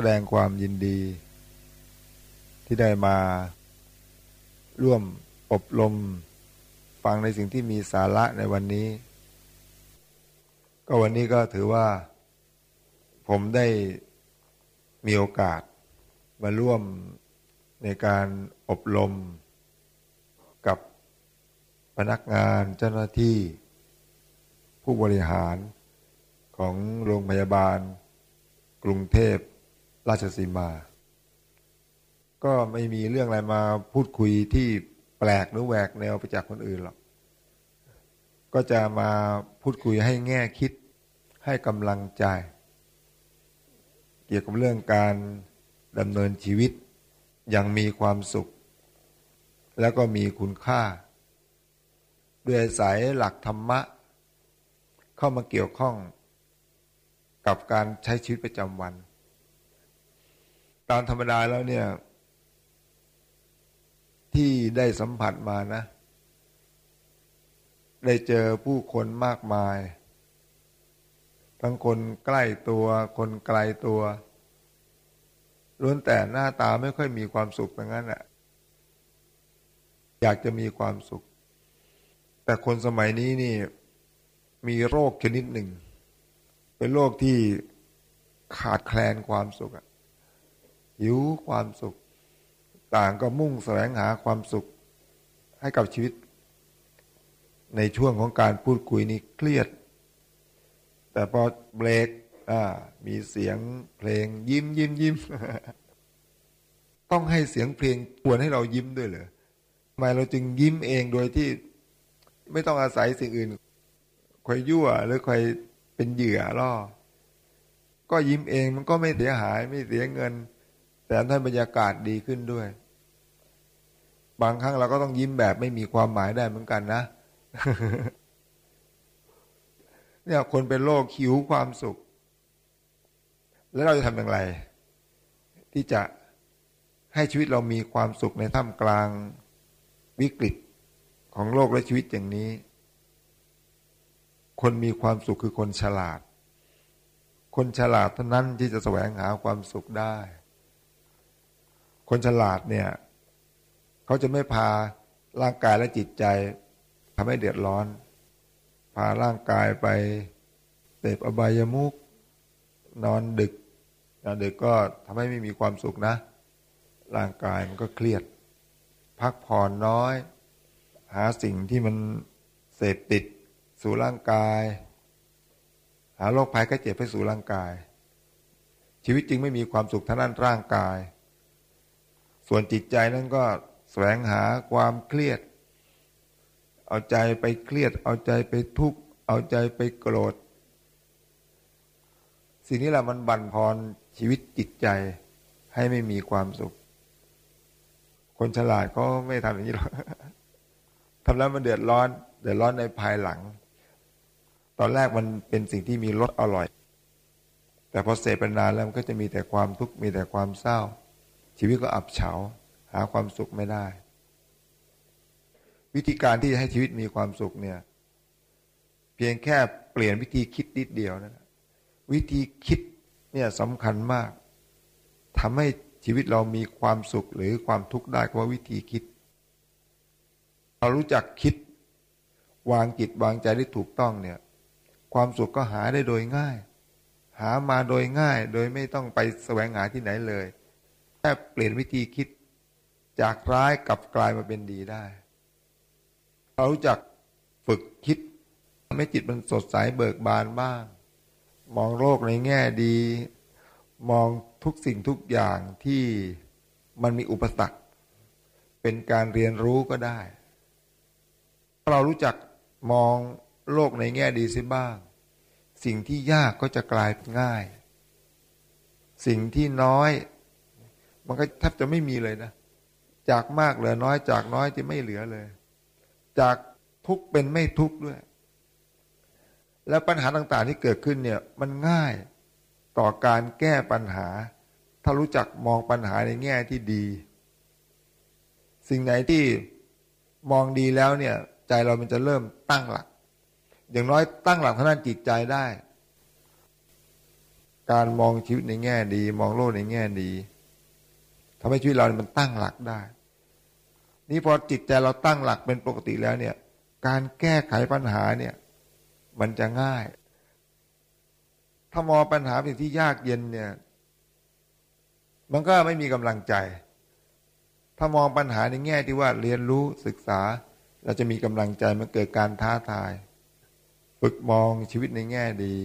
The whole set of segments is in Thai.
แสดงความยินดี ที่ได้มาร่วมอบรมฟังในสิ่งที่มีสาระในวันนี้ ก็วันนี้ก็ถือว่า ผมได้มีโอกาสมาร่วมในการอบรม กับพนักงานเจ้าหน้าที่ ผู้บริหารของโรงพยาบาล กรุงเทพ ราชสีมา ก็ไม่มีเรื่องอะไรมาพูดคุยที่แปลกหรือแหวกแนวไปจากคนอื่นหรอก ก็จะมาพูดคุยให้แง่คิดให้กำลังใจ เกี่ยวกับเรื่องการดำเนินชีวิตอย่างมีความสุข แล้วก็มีคุณค่า ด้วยสายหลักธรรมะ เข้ามาเกี่ยวข้องกับการใช้ชีวิตประจำวัน ตามธรรมดาแล้วเนี่ย ที่ได้สัมผัสมานะ ได้เจอผู้คนมากมาย ทั้งคนใกล้ตัว คนไกลตัวล้วนแต่หน้าตาไม่ค่อยมีความสุขอย่างนั้นแหละอยากจะมีความสุข แต่คนสมัยนี้นี่ มีโรคชนิดหนึ่ง เป็นโรคที่ขาดแคลนความสุขอะ หิวความสุข ต่างก็มุ่งแสวงหาความสุขให้กับชีวิต ในช่วงของการพูดคุยนี้เครียด แต่พอเบรกมีเสียงเพลงยิ้มยิ้มยิ้มต้องให้เสียงเพลงควรให้เรายิ้มด้วยเหรอทำไมเราจึงยิ้มเองโดยที่ไม่ต้องอาศัยสิ่งอื่นคอยยั่วหรือคอยเป็นเหยื่อล่อ ก็ยิ้มเองมันก็ไม่เสียหายไม่เสียเงิน แต่ท่านบรรยากาศดีขึ้นด้วย บางครั้งเราก็ต้องยิ้มแบบไม่มีความหมายได้เหมือนกันนะเนี่ยคนเป็นโรคหิวความสุข แล้วเราจะทำอย่างไร ที่จะให้ชีวิตเรามีความสุขในท่ามกลางวิกฤตของโลกและชีวิตอย่างนี้ คนมีความสุขคือคนฉลาด คนฉลาดเท่านั้นที่จะแสวงหาความสุขได้ คนฉลาดเนี่ยเขาจะไม่พาร่างกายและจิตใจทำให้เดือดร้อน พาร่างกายไปเสพอบายามุกนอนดึกนอนดึกก็ทำให้ไม่มีความสุขนะ ร่างกายมันก็เครียด พักผ่อนน้อย หาสิ่งที่มันเสพติดสู่ร่างกาย หาโรคภัยก็เจ็บไปสู่ร่างกาย ชีวิตจริงไม่มีความสุขท่านั้นร่างกาย ส่วนจิตใจนั้นก็แสวงหาความเครียด เอาใจไปเครียด เอาใจไปทุกข์เอาใจไปโกรธ สิ่งนี้แหละมันบั่นทอนชีวิตจิตใจให้ไม่มีความสุข คนฉลาดก็ไม่ทำอย่างนี้หรอกทำแล้วมันเดือดร้อน เดือดร้อนในภายหลัง ตอนแรกมันเป็นสิ่งที่มีรสอร่อย แต่พอเสพเป็นนานแล้วมันก็จะมีแต่ความทุกข์มีแต่ความเศร้า ชีวิตก็อับเฉา หาความสุขไม่ได้ วิธีการที่จะให้ชีวิตมีความสุขเนี่ย เพียงแค่เปลี่ยนวิธีคิดนิดเดียวนะวิธีคิดเนี่ยสำคัญมากทำให้ชีวิตเรามีความสุขหรือความทุกข์ได้เพราะวิธีคิด เรารู้จักคิด วางจิตวางใจได้ถูกต้องเนี่ย ความสุขก็หาได้โดยง่าย หามาโดยง่าย โดยไม่ต้องไปแสวงหาที่ไหนเลย แค่เปลี่ยนวิธีคิดจากร้ายกลับกลายมาเป็นดีได้ เรารู้จักฝึกคิดทำให้จิตมันสดใสเบิกบานบ้าง มองโลกในแง่ดี มองทุกสิ่งทุกอย่างที่มันมีอุปสรรค เป็นการเรียนรู้ก็ได้ถ้าเรารู้จักมองโลกในแง่ดีสิบ้าง สิ่งที่ยากก็จะกลายง่าย สิ่งที่น้อย มันก็แทบจะไม่มีเลยนะ จากมากเหลือน้อย จากน้อยจะไม่เหลือเลย จากทุกเป็นไม่ทุกด้วย แล้วปัญหาต่าง ๆ ที่เกิดขึ้นเนี่ย มันง่ายต่อการแก้ปัญหา ถ้ารู้จักมองปัญหาในแง่ที่ดี สิ่งไหนที่มองดีแล้วเนี่ย ใจเรามันจะเริ่มตั้งหลัก อย่างน้อยตั้งหลักทางด้านจิตใจได้ การมองชีวิตในแง่ดี มองโลกในแง่ดี ทำให้ชีวิตเราเนี่ยมันตั้งหลักได้ นี่พอจิตใจเราตั้งหลักเป็นปกติแล้วเนี่ย การแก้ไขปัญหาเนี่ย มันจะง่าย ถ้ามองปัญหาเป็นที่ยากเย็นเนี่ย มันก็ไม่มีกำลังใจ ถ้ามองปัญหาในแง่ที่ว่าเรียนรู้ศึกษา เราจะมีกำลังใจมันเกิดการท้าทาย ฝึกมองชีวิตในแง่ดี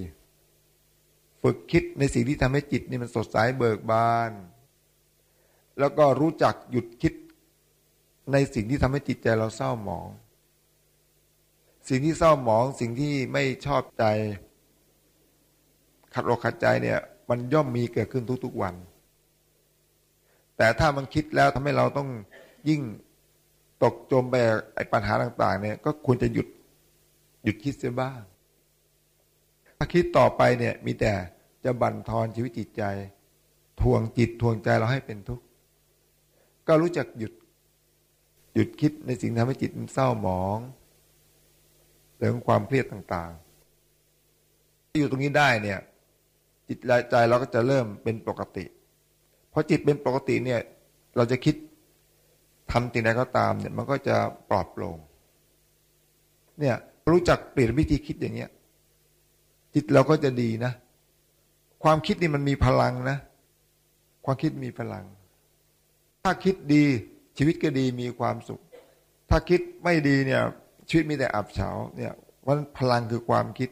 ฝึกคิดในสิ่งที่ทำให้จิตนี่มันสดใสเบิกบาน แล้วก็รู้จักหยุดคิดในสิ่งที่ทำให้จิตใจเราเศร้าหมอง สิ่งที่เศร้าหมองสิ่งที่ไม่ชอบใจ ขัดอกขัดใจเนี่ย มันย่อมมีเกิดขึ้นทุกๆวัน แต่ถ้ามันคิดแล้วทำให้เราต้องยิ่งตกจมไปไอ้ปัญหาต่าง ๆ เนี่ย ก็ควรจะหยุดหยุดคิดเสียบ้าง ถ้าคิดต่อไปเนี่ย มีแต่จะบั่นทอนชีวิตจิตใจ ทวงจิตทวงใจเราให้เป็นทุกข์ ก็รู้จักหยุด หยุดคิดในสิ่งทำให้จิตมันเศร้าหมองเรื่องความเครียดต่างๆที่อยู่ตรงนี้ได้เนี่ย จิตใจเราก็จะเริ่มเป็นปกติพอจิตเป็นปกติเนี่ย เราจะคิดทำสิ่งใดก็ตามเนี่ย มันก็จะปลอดโปร่งเนี่ยรู้จักเปลี่ยนวิธีคิดอย่างเงี้ย จิตเราก็จะดีนะ ความคิดนี่มันมีพลังนะ ความคิดมีพลัง ถ้าคิดดีชีวิตก็ดีมีความสุข ถ้าคิดไม่ดีเนี่ย ชีวิตมีแต่อับเฉาเนี่ยวันพลังคือความคิด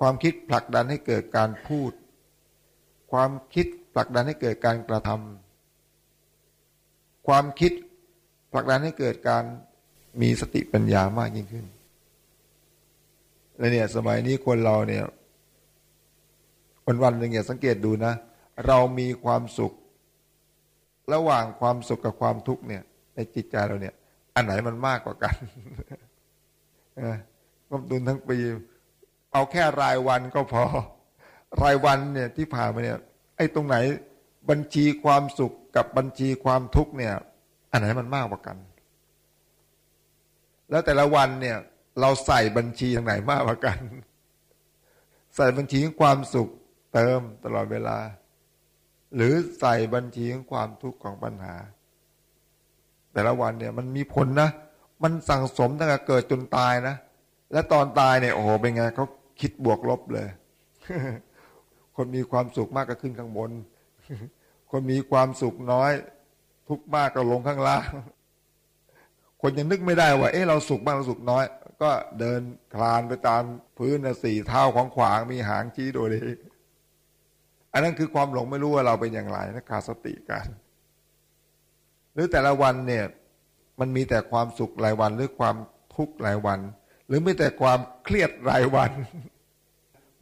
ความคิดผลักดันให้เกิดการพูด ความคิดผลักดันให้เกิดการกระทำความคิดผลักดันให้เกิดการมีสติปัญญามากยิ่งขึ้นและเนี่ยสมัยนี้คนเราเนี่ยวันวันหนึ่งอย่าสังเกตดูนะ เรามีความสุข ระหว่างความสุขกับความทุกข์เนี่ย ในจิตใจเราเนี่ย อันไหนมันมากกว่ากันงบดุลทั้งปี เอาแค่รายวันก็พอ รายวันเนี่ยที่ผ่านมาเนี่ย ไอ้ตรงไหนบัญชีความสุขกับบัญชีความทุกข์เนี่ย อันไหนมันมากกว่ากัน แล้วแต่ละวันเนี่ย เราใส่บัญชีทางไหนมากกว่ากัน ใส่บัญชีความสุขเติมตลอดเวลา หรือใส่บัญชีของความทุกข์ของปัญหา แต่ละวันเนี่ยมันมีผลนะ มันสั่งสมตั้งแต่เกิดจนตายนะ และตอนตายเนี่ยโอ้โหเป็นไงเขาคิดบวกลบเลย คนมีความสุขมากก็ขึ้นข้างบน คนมีความสุขน้อย ทุกมากก็ลงข้างล่าง คนยังนึกไม่ได้ว่า เอ๊ะเราสุขมากเราสุขน้อย ก็เดินคลานไปตามพื้นสี่เท้าของขวางมีหางชี้โดยดี อันนั้นคือความหลงไม่รู้ว่าเราเป็นอย่างไรนะขาดสติกัน หรือแต่ละวันเนี่ยมันมีแต่ความสุขรายวัน หรือความทุกข์รายวัน หรือไม่แต่ความเครียดรายวัน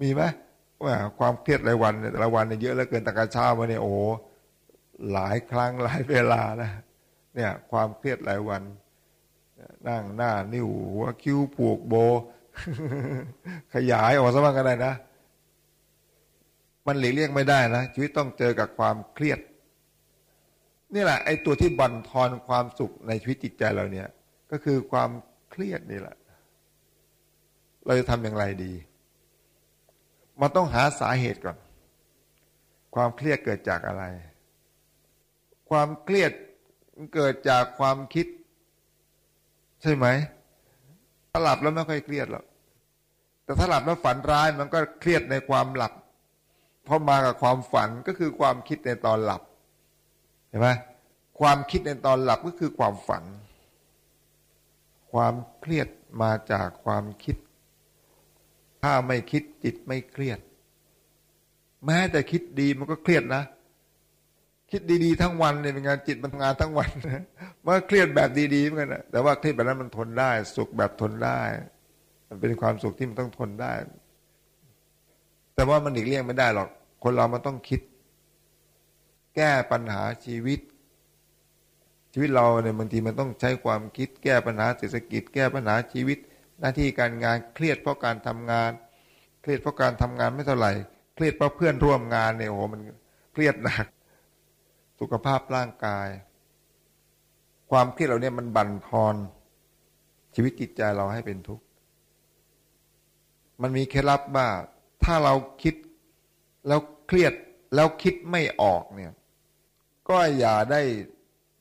มีไหมว่าความเครียดรายวันแต่ละวันเนี่ยเยอะเหลือเกินตะการเช้ามาเนี่ยโอ้หลายครั้งหลายเวลานะเนี่ยความเครียดรายวัน นั่งหน้า นิ้วหัวคิ้วผูกโบ ขยายออกซะบ้างก็ได้นะ มันหลีกเลี่ยงไม่ได้นะชีวิตต้องเจอกับความเครียด นี่แหละไอ้ตัวที่บั่นทอนความสุขในชีวิตจิตใจเราเนี่ย ก็คือความเครียดนี่แหละ เราจะทำอย่างไรดี มันต้องหาสาเหตุก่อน ความเครียดเกิดจากอะไร ความเครียดเกิดจากความคิด ใช่ไหมถ้าหลับแล้วไม่ค่อยเครียดหรอกแต่ถ้าหลับแล้วฝันร้ายมันก็เครียดในความหลับ พอมากับความฝันก็คือความคิดในตอนหลับเห็นไหมความคิดในตอนหลับก็คือความฝัน ความเครียดมาจากความคิด ถ้าไม่คิดจิตไม่เครียด แม้แต่คิดดีมันก็เครียดนะ คิดดีๆทั้งวันเนี่ยเป็นงานจิตมันทำงานทั้งวันเมื่อเครียดแบบดีๆเหมือนกันนะแต่ว่าเครียดแบบนั้นมันทนได้ สุขแบบทนได้ มันเป็นความสุขที่มันต้องทนได้ แต่ว่ามันหลีกเลี่ยงไม่ได้หรอก คนเรามันต้องคิด แก้ปัญหาชีวิต ชีวิตเราเนี่ยบางทีมันต้องใช้ความคิด แก้ปัญหาเศรษฐกิจ แก้ปัญหาชีวิต หน้าที่การงานเครียดเพราะการทำงาน เครียดเพราะการทำงานไม่เท่าไหร่ เครียดเพราะเพื่อนร่วมงานเนี่ยโอ้โหมันเครียดหนัก สุขภาพร่างกาย ความเครียดเราเนี่ยมันบั่นทอนชีวิตจิตใจเราให้เป็นทุกข์มันมีเคล็ดลับว่า ถ้าเราคิดแล้วเครียดแล้วคิดไม่ออกเนี่ย ก็อย่าได้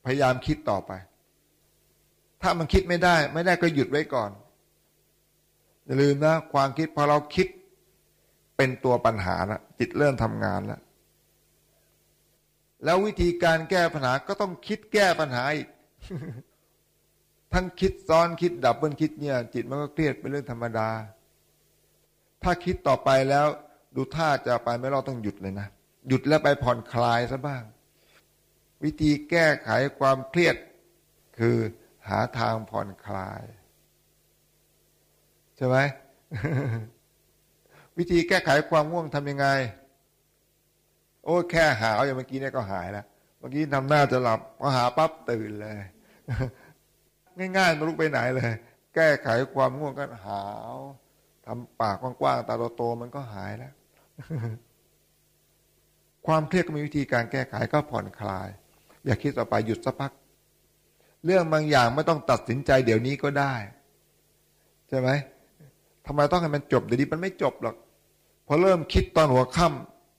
พยายามคิดต่อไป ถ้ามันคิดไม่ได้ ไม่ได้ก็หยุดไว้ก่อน อย่าลืมนะ ความคิดพอเราคิดเป็นตัวปัญหาแล้วจิตเริ่มทำงานแล้ว แล้ววิธีการแก้ปัญหาก็ต้องคิดแก้ปัญหาอีก ทั้งคิดซ้อนคิดดับเบิลคิดเนี่ย จิตมันก็เครียดเป็นเรื่องธรรมดา ถ้าคิดต่อไปแล้วดูท่าจะไปไม่รอดต้องหยุดเลยนะ หยุดแล้วไปผ่อนคลายซะบ้าง วิธีแก้ไขความเครียด คือหาทางผ่อนคลาย ใช่ไหมวิธีแก้ไขความง่วงทำยังไง โอ้แค่หาวอย่างเมื่อกี้เนี่ยก็หายแล้วเมื่อกี้ทำหน้าจะหลับพอหาปั๊บตื่นเลย ง่ายๆไม่ลุกไปไหนเลย แก้ไขความง่วงก็หาว ทำปากกว้างๆตาโตๆมันก็หายแล้ว ความเครียดก็มีวิธีการแก้ไขก็ผ่อนคลาย อย่าคิดต่อไปหยุดสักพัก เรื่องบางอย่างไม่ต้องตัดสินใจเดี๋ยวนี้ก็ได้ ใช่ไหมทำไมต้องให้มันจบเดี๋ยวนี้มันไม่จบหรอกพอเริ่มคิดตอนหัวค่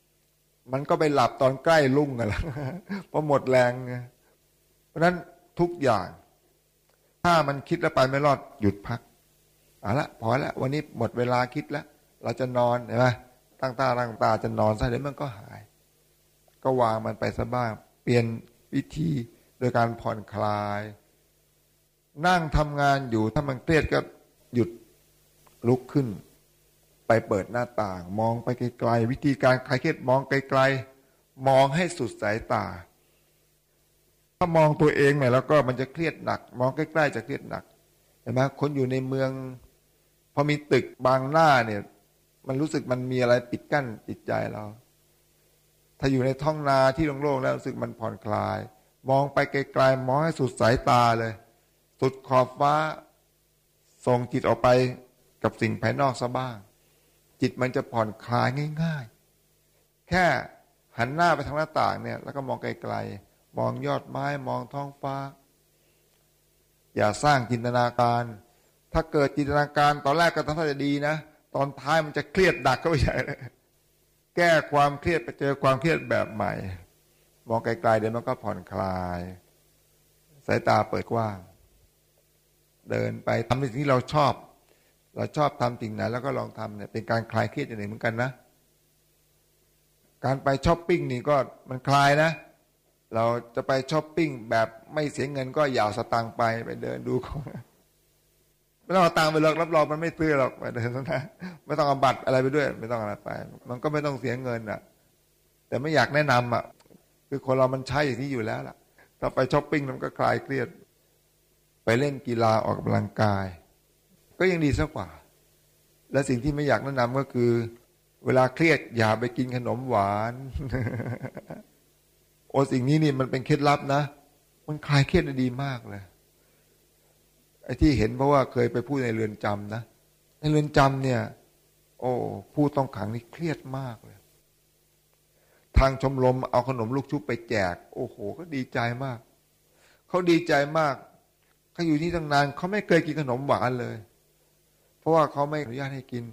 ำมันก็ไปหลับตอนใกล้ลุ่งกันแล้วพราะหมดแรงเพราะนั้นทุกอย่าง ถ้ามันคิดแล้วไปไม่รอดหยุดพัก เอาละพอละวันนี้หมดเวลาคิดแล้วเราจะนอนเห็นไหมตั้งตาตั้งตาจะนอนซะเดี๋ยวมันก็หาย ก็วางมันไปซะบ้าง เปลี่ยนวิธีโดยการผ่อนคลาย นั่งทำงานอยู่ถ้ามันเครียดก็หยุดลุกขึ้น ไปเปิดหน้าต่าง มองไปไกลๆวิธีการคลายเครียดมองไกลๆมองให้สุดสายตา ถ้ามองตัวเองเนี่ยแล้วก็มันจะเครียดหนัก มองใกล้ๆจะเครียดหนักเห็นไหมคนอยู่ในเมือง พอมีตึกบางหน้าเนี่ย มันรู้สึกมันมีอะไรปิดกั้นจิตใจเรา ถ้าอยู่ในท้องนาที่โล่งๆแล้วรู้สึกมันผ่อนคลาย มองไปไกลๆมองให้สุดสายตาเลย สุดขอบฟ้าส่งจิตออกไปกับสิ่งภายนอกซะบ้าง จิตมันจะผ่อนคลายง่าย ๆ แค่หันหน้าไปทางหน้าต่างเนี่ย แล้วก็มองไกลๆมองยอดไม้มองท้องฟ้า อย่าสร้างจินตนาการ ถ้าเกิดจินตนาการตอนแรกก็ท่าจะดีนะ ตอนท้ายมันจะเครียดดักเข้าไปใหญ่เลยแก้ความเครียดไปเจอความเครียดแบบใหม่ มองไกลๆเดี๋ยวมันก็ผ่อนคลาย สายตาเปิดกว้าง เดินไปทำในสิ่งที่เราชอบ เราชอบทำสิ่งไหนแล้วก็ลองทำเนี่ยเป็นการคลายเครียดอย่างหนึ่งเหมือนกันนะ การไปช้อปปิ้งนี่ก็มันคลายนะ เราจะไปช้อปปิ้งแบบไม่เสียเงินก็อย่าเอาสตางค์ไปไปเดินดูของ ไม่ต้องเอาตังค์ไปหรอกรับรองมันไม่ซื้อหรอกไปเดินนะไม่ต้องเอาบัตรอะไรไปด้วย ไม่ต้องอะไรไป มันก็ไม่ต้องเสียเงินอะ แต่ไม่อยากแนะนำอะคือคนเรามันใช้อย่างนี้อยู่แล้วล่ะถ้าไปช้อปปิ้งมันก็คลายเครียด ไปเล่นกีฬาออกกำลังกาย ก็ยังดีสักกว่า และสิ่งที่ไม่อยากแนะนำก็คือ เวลาเครียดอย่าไปกินขนมหวาน โอ้สิ่งนี้นี่มันเป็นเคล็ดลับนะมันคลายเครียดได้ดีมากเลย ไอ้ที่เห็นเพราะว่าเคยไปพูดในเรือนจำนะในเรือนจำเนี่ย โอ้ผู้ต้องขังนี่เครียดมากเลย ทางชมรมเอาขนมลูกชุบไปแจก โอ้โห ก็ดีใจมากเขาดีใจมากเขาอยู่ที่ตั้งนานเขาไม่เคยกินขนมหวานเลย เพราะว่าเขาไม่อนุญาตให้กิน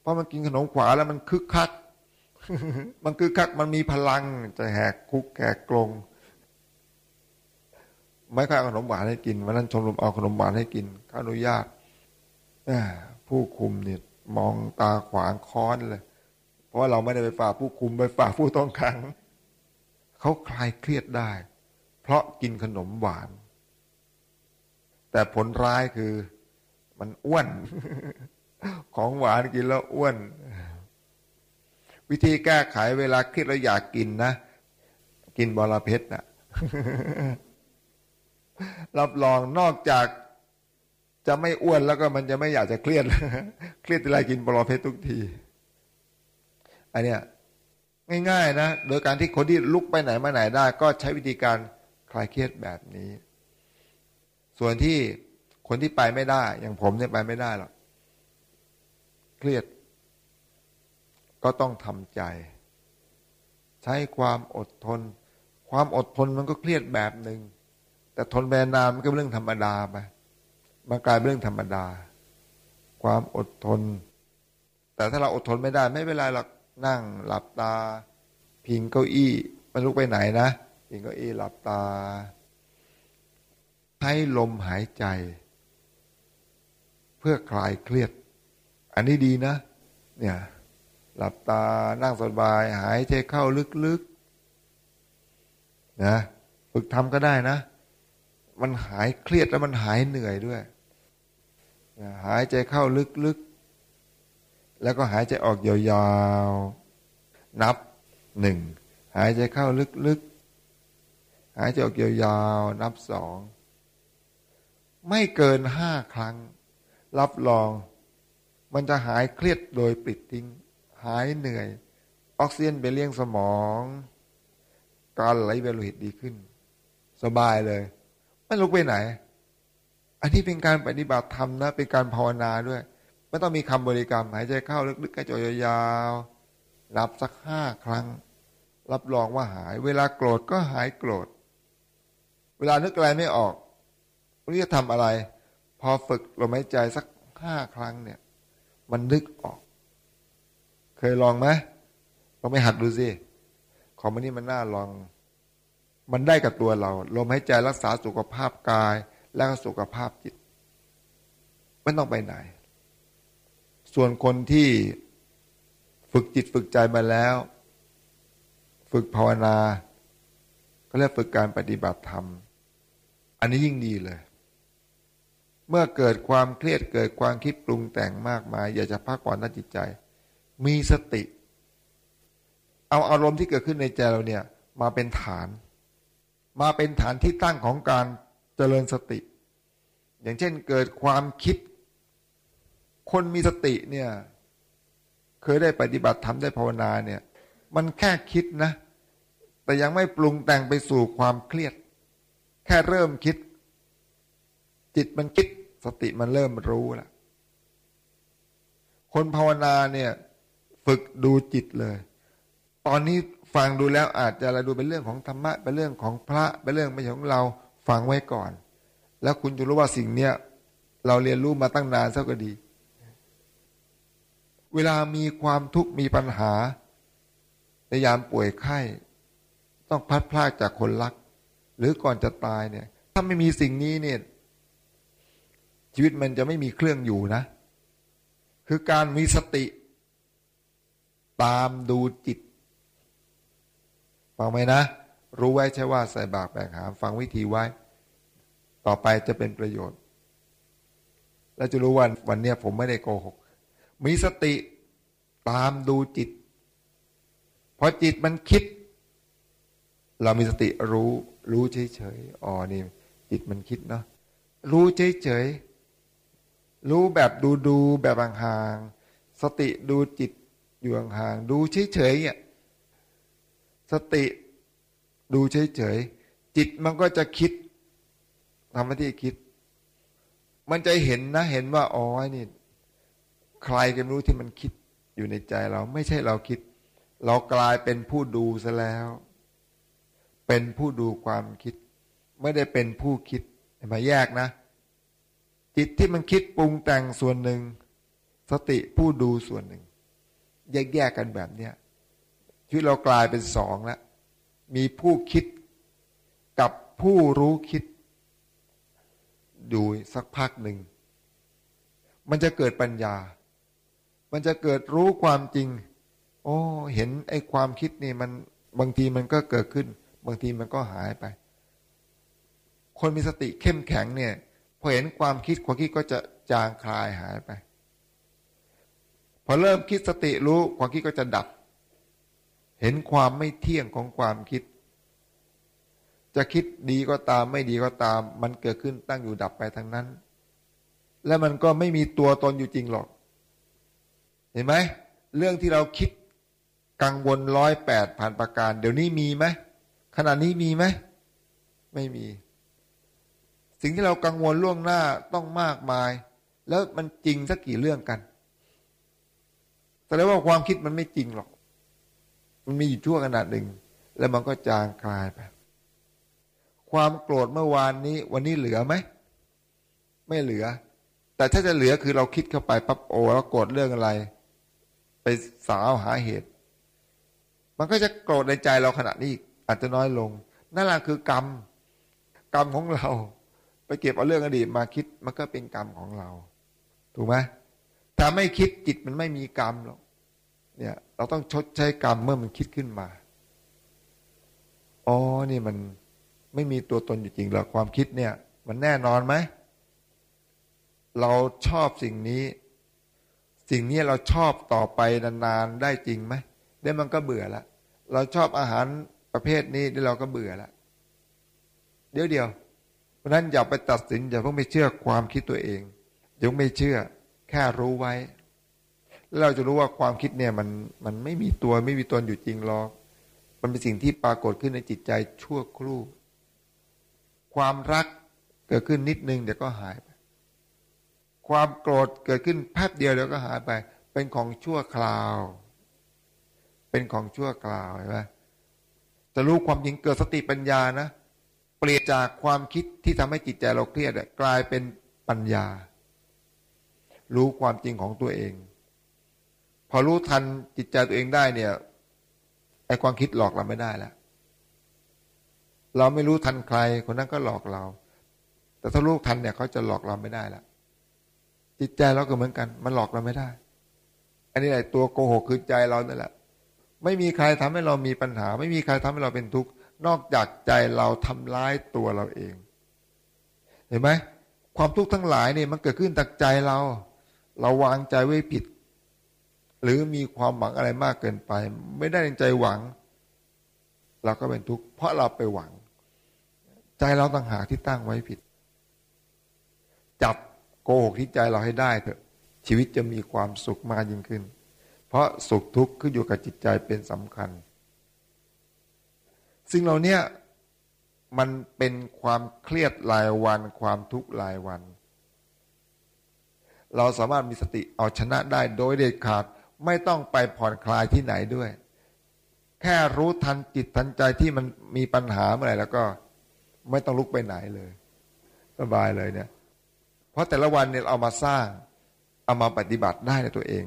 เพราะมันกินขนมขวาแล้วมันคึกคัก มันคึกคักมันมีพลังจะแหกคุกแหกกลง ไม่ค่อยเอาขนมหวานให้กินวันนั้นชมรมเอาขนมหวานให้กินเขาอนุญาตผู้คุมเนี่ยมองตาขวางค้อนเลย เพราะว่าเราไม่ได้ไปฝ่าผู้คุมไปฝ่าผู้ต้องขังเขาคลายเครียดได้ เพราะกินขนมหวาน แต่ผลร้ายคือมันอ้วน ของหวานกินแล้วอ้วน วิธีแก้ไขเวลาคิดแล้วอยากกินนะ กินบอระเพ็ดนะ รับรองนอกจากจะไม่อ้วนแล้วก็มันจะไม่อยากจะเครียด เครียดทีไรกินบอเพ็ดทุกทีอันเนี้ยง่ายๆนะโดยการที่คนที่ลุกไปไหนมาไหนได้ ก็ใช้วิธีการคลายเครียดแบบนี้ ส่วนที่คนที่ไปไม่ได้ อย่างผมเนี่ยไปไม่ได้หรอกเครียด ก็ต้องทำใจ ใช้ความอดทน ความอดทนมันก็เครียดแบบหนึ่ง แต่ทนแบนานมันก็เป็นเรื่องธรรมดาไปมันกลายเป็นเรื่องธรรมดา ความอดทน แต่ถ้าเราอดทนไม่ได้ ไม่เป็นไรหรอกนั่งหลับตา พิงเก้าอี้ไม่ลุกไปไหนนะพิงเก้าอี้หลับตาให้ลมหายใจ เพื่อคลายเครียด อันนี้ดีนะ เนี่ยหลับตานั่งสบาย หายใจเข้าลึกๆนะฝึกทำก็ได้นะ มันหายเครียดแล้วมันหายเหนื่อยด้วย หายใจเข้าลึกๆ แล้วก็หายใจออกยาวๆ นับหนึ่ง หายใจเข้าลึกๆ หายใจออกยาวๆ นับสอง ไม่เกินห้าครั้ง รับรอง มันจะหายเครียดโดยปิดทิ้ง หายเหนื่อย ออกซิเจนไปเลี้ยงสมอง การไหลเวียนโลหิตดีขึ้น สบายเลย ไม่ลุกไปไหน อันนี้เป็นการปฏิบัติธรรมนะ เป็นการภาวนาด้วย ไม่ต้องมีคำบริกรรมหายใจเข้าลึกๆหายใจยยาวๆนับสักห้าครั้ง รับรองว่าหาย เวลาโกรธก็หายโกรธ เวลานึกอะไรไม่ออกวันนี้จะทำอะไร พอฝึกลมหายใจสักห้าครั้งเนี่ย มันนึกออก เคยลองไหมลองไปหัดดูสิของมันนี่มันน่าลอง มันได้กับตัวเรา ลมหายใจรักษาสุขภาพกาย แล้วก็สุขภาพจิต ไม่ต้องไปไหน ส่วนคนที่ฝึกจิตฝึกใจมาแล้ว ฝึกภาวนา ก็เรียกฝึกการปฏิบัติธรรม อันนี้ยิ่งดีเลย เมื่อเกิดความเครียดเกิดความคิดปรุงแต่งมากมาย อยากจะพักผ่อนด้านจิตใจ มีสติ เอาอารมณ์ที่เกิดขึ้นในใจเราเนี่ย มาเป็นฐาน มาเป็นฐานที่ตั้งของการเจริญสติ อย่างเช่นเกิดความคิด คนมีสติเนี่ย เคยได้ปฏิบัติทำได้ภาวนาเนี่ย มันแค่คิดนะ แต่ยังไม่ปรุงแต่งไปสู่ความเครียด แค่เริ่มคิด จิตมันคิดสติมันเริ่มรู้แล้วคนภาวนาเนี่ย ฝึกดูจิตเลย ตอนนี้ ฟังดูแล้วอาจจะอะไรดูเป็นเรื่องของธรรมะเป็นเรื่องของพระเป็นเรื่องไม่ใช่ของเราฟังไว้ก่อน แล้วคุณจะรู้ว่าสิ่งเนี้ยเราเรียนรู้มาตั้งนานเท่าก็ดี เวลามีความทุกข์มีปัญหาในยามป่วยไข้ ต้องพัดพลากจากคนรัก หรือก่อนจะตายเนี่ย ถ้าไม่มีสิ่งนี้เนี่ย ชีวิตมันจะไม่มีเครื่องอยู่นะ คือการมีสติ ตามดูจิต ฟังไหมนะ รู้ไว้ใช่ว่าใส่บาปแบกหาม ฟังวิธีไว้ ต่อไปจะเป็นประโยชน์ และจะรู้ว่าวันนี้ผมไม่ได้โกหก มีสติตามดูจิต พอจิตมันคิด เรามีสติรู้ รู้เฉยๆอ๋อนี่ จิตมันคิดเนาะรู้เฉยๆรู้แบบดูดูแบบห่างๆสติดูจิตอยู่ห่างๆดูเฉยๆเนี่ย สติดูเฉยๆ จิตมันก็จะคิดทำหน้าที่คิด มันจะเห็นนะเห็นว่าอ๋อนี่ใครก็ไม่รู้ที่มันคิดอยู่ในใจเราไม่ใช่เราคิด เรากลายเป็นผู้ดูซะแล้ว เป็นผู้ดูความคิด ไม่ได้เป็นผู้คิดมาแยกนะ จิตที่มันคิดปรุงแต่งส่วนหนึ่ง สติผู้ดูส่วนหนึ่ง แยกแยกกันแบบเนี้ย ชีวิตเรากลายเป็นสองแล้วมีผู้คิดกับผู้รู้คิด ดูสักพักหนึ่ง มันจะเกิดปัญญา มันจะเกิดรู้ความจริง โอ้เห็นไอ้ความคิดนี่มันบางทีมันก็เกิดขึ้น บางทีมันก็หายไป คนมีสติเข้มแข็งเนี่ยพอเห็นความคิดความคิดก็จะจางคลายหายไป พอเริ่มคิดสติรู้ความคิดก็จะดับ เห็นความไม่เที่ยงของความคิด จะคิดดีก็ตามไม่ดีก็ตาม มันเกิดขึ้นตั้งอยู่ดับไปทั้งนั้น และมันก็ไม่มีตัวตนอยู่จริงหรอก เห็นไหมเรื่องที่เราคิดกังวลร้อยแปดผ่านประการ เดี๋ยวนี้มีไหมขณะนี้มีไหมไม่มี สิ่งที่เรากังวลล่วงหน้าต้องมากมาย แล้วมันจริงสักกี่เรื่องกันแสดงว่าความคิดมันไม่จริงหรอก มันมีอยู่ชั่วขนาดหนึ่ง แล้วมันก็จางคลายไป ความโกรธเมื่อวานนี้ วันนี้เหลือไหม ไม่เหลือ แต่ถ้าจะเหลือคือเราคิดเข้าไปปั๊บโอ้แล้วโกรธเรื่องอะไร ไปสาวหาเหตุ มันก็จะโกรธในใจเราขณะนี้อาจจะน้อยลง นั่นแหละคือกรรม กรรมของเรา ไปเก็บเอาเรื่องอดีตมาคิด มันก็เป็นกรรมของเรา ถูกไหมถ้าไม่คิดจิตมันไม่มีกรรมหรอก เนี่ยเราต้องชดใช้กรรมเมื่อมันคิดขึ้นมา อ๋อ นี่มันไม่มีตัวตนอยู่จริงหรอความคิดเนี่ย มันแน่นอนไหม เราชอบสิ่งนี้ สิ่งนี้เราชอบต่อไปนานๆได้จริงไหมเดี๋ยวมันก็เบื่อละ เราชอบอาหารประเภทนี้เดี๋ยวเราก็เบื่อละ เดี๋ยวเดียว เพราะนั้นอย่าไปตัดสินอย่าเพิ่งไปเชื่อความคิดตัวเองอย่าไม่เชื่อ แค่รู้ไว้แล้ว เราจะรู้ว่าความคิดเนี่ยมันมันไม่มีตัวไม่มีตนอยู่จริงหรอกมันเป็นสิ่งที่ปรากฏขึ้นในจิตใจชั่วครู่ ความรักเกิดขึ้นนิดนึงเดี๋ยวก็หายไป ความโกรธเกิดขึ้นแป๊บเดียวเดี๋ยวก็หายไป เป็นของชั่วคราว เป็นของชั่วคราวใช่ไหมจะรู้ความจริงเกิดสติปัญญานะ เปลี่ยนจากความคิดที่ทำให้จิตใจเราเครียดกลายเป็นปัญญา รู้ความจริงของตัวเอง พอรู้ทันจิตใจตัวเองได้เนี่ยไอ้ความคิดหลอกเราไม่ได้แล้วเราไม่รู้ทันใคร คนนั้นก็หลอกเรา แต่ถ้ารู้ทันเนี่ยเขาจะหลอกเราไม่ได้แล้วจิตใจเราก็เหมือนกัน มันหลอกเราไม่ได้ อันนี้แหละตัวโกหกคือใจเรานั่นแหละ ไม่มีใครทำให้เรามีปัญหา ไม่มีใครทำให้เราเป็นทุกข์นอกจากใจเราทำร้ายตัวเราเอง เห็นไหมความทุกข์ทั้งหลายเนี่ยมันเกิดขึ้นจากใจเรา เราวางใจไว้ผิด หรือมีความหวังอะไรมากเกินไป ไม่ได้ใจหวัง เราก็เป็นทุกข์เพราะเราไปหวัง ใจเราต่างหากที่ตั้งไว้ผิด จับโกหกที่ใจเราให้ได้เถอะ ชีวิตจะมีความสุขมากยิ่งขึ้น เพราะสุขทุกข์ขึ้นอยู่กับจิตใจเป็นสำคัญ ซึ่งเราเนี้ยมันเป็นความเครียดรายวัน ความทุกข์รายวัน เราสามารถมีสติเอาชนะได้โดยเด็ดขาด ไม่ต้องไปผ่อนคลายที่ไหนด้วย แค่รู้ทันจิตทันใจที่มันมีปัญหาเมื่อไหร่แล้วก็ไม่ต้องลุกไปไหนเลย สบายเลยเนี่ย เพราะแต่ละวันเนี่ยเอามาสร้าง เอามาปฏิบัติได้ในตัวเอง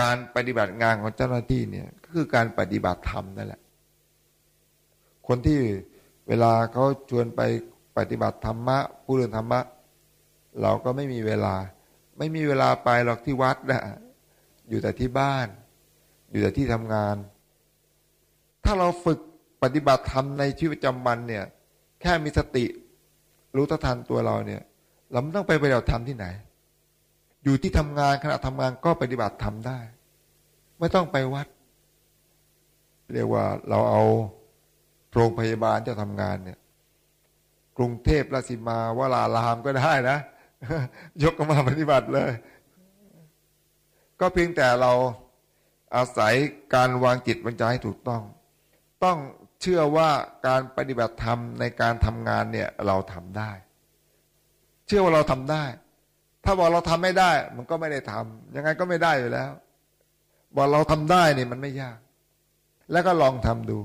การปฏิบัติงานของเจ้าหน้าที่เนี่ย ก็คือการปฏิบัติธรรมนั่นแหละ คนที่เวลาเขาชวนไปปฏิบัติธรรมะผู้เรียนธรรมะ เราก็ไม่มีเวลา ไม่มีเวลาไปหรอกที่วัดนะอยู่แต่ที่บ้าน อยู่แต่ที่ทำงาน ถ้าเราฝึกปฏิบัติธรรมในชีวิตประจำวันเนี่ย แค่มีสติ รู้ทันตัวเราเนี่ย เราไม่ต้องไปปฏิบัติธรรมที่ไหน อยู่ที่ทำงานขณะทำงานก็ปฏิบัติธรรมได้ ไม่ต้องไปวัด เรียกว่าเราเอาโรงพยาบาลจะทำงานเนี่ย กรุงเทพราชิมาวลารามก็ได้นะ ยกมาปฏิบัติเลย ก็เพียงแต่เราอาศัยการวางจิตวางใจให้ถูกต้อง ต้องเชื่อว่าการปฏิบัติธรรมในการทำงานเนี่ยเราทำได้ เชื่อว่าเราทำได้ ถ้าบอกเราทำไม่ได้ มันก็ไม่ได้ทำยังไงก็ไม่ได้อยู่แล้ว บอกเราทำได้เนี่ยมันไม่ยาก แล้วก็ลองทำดู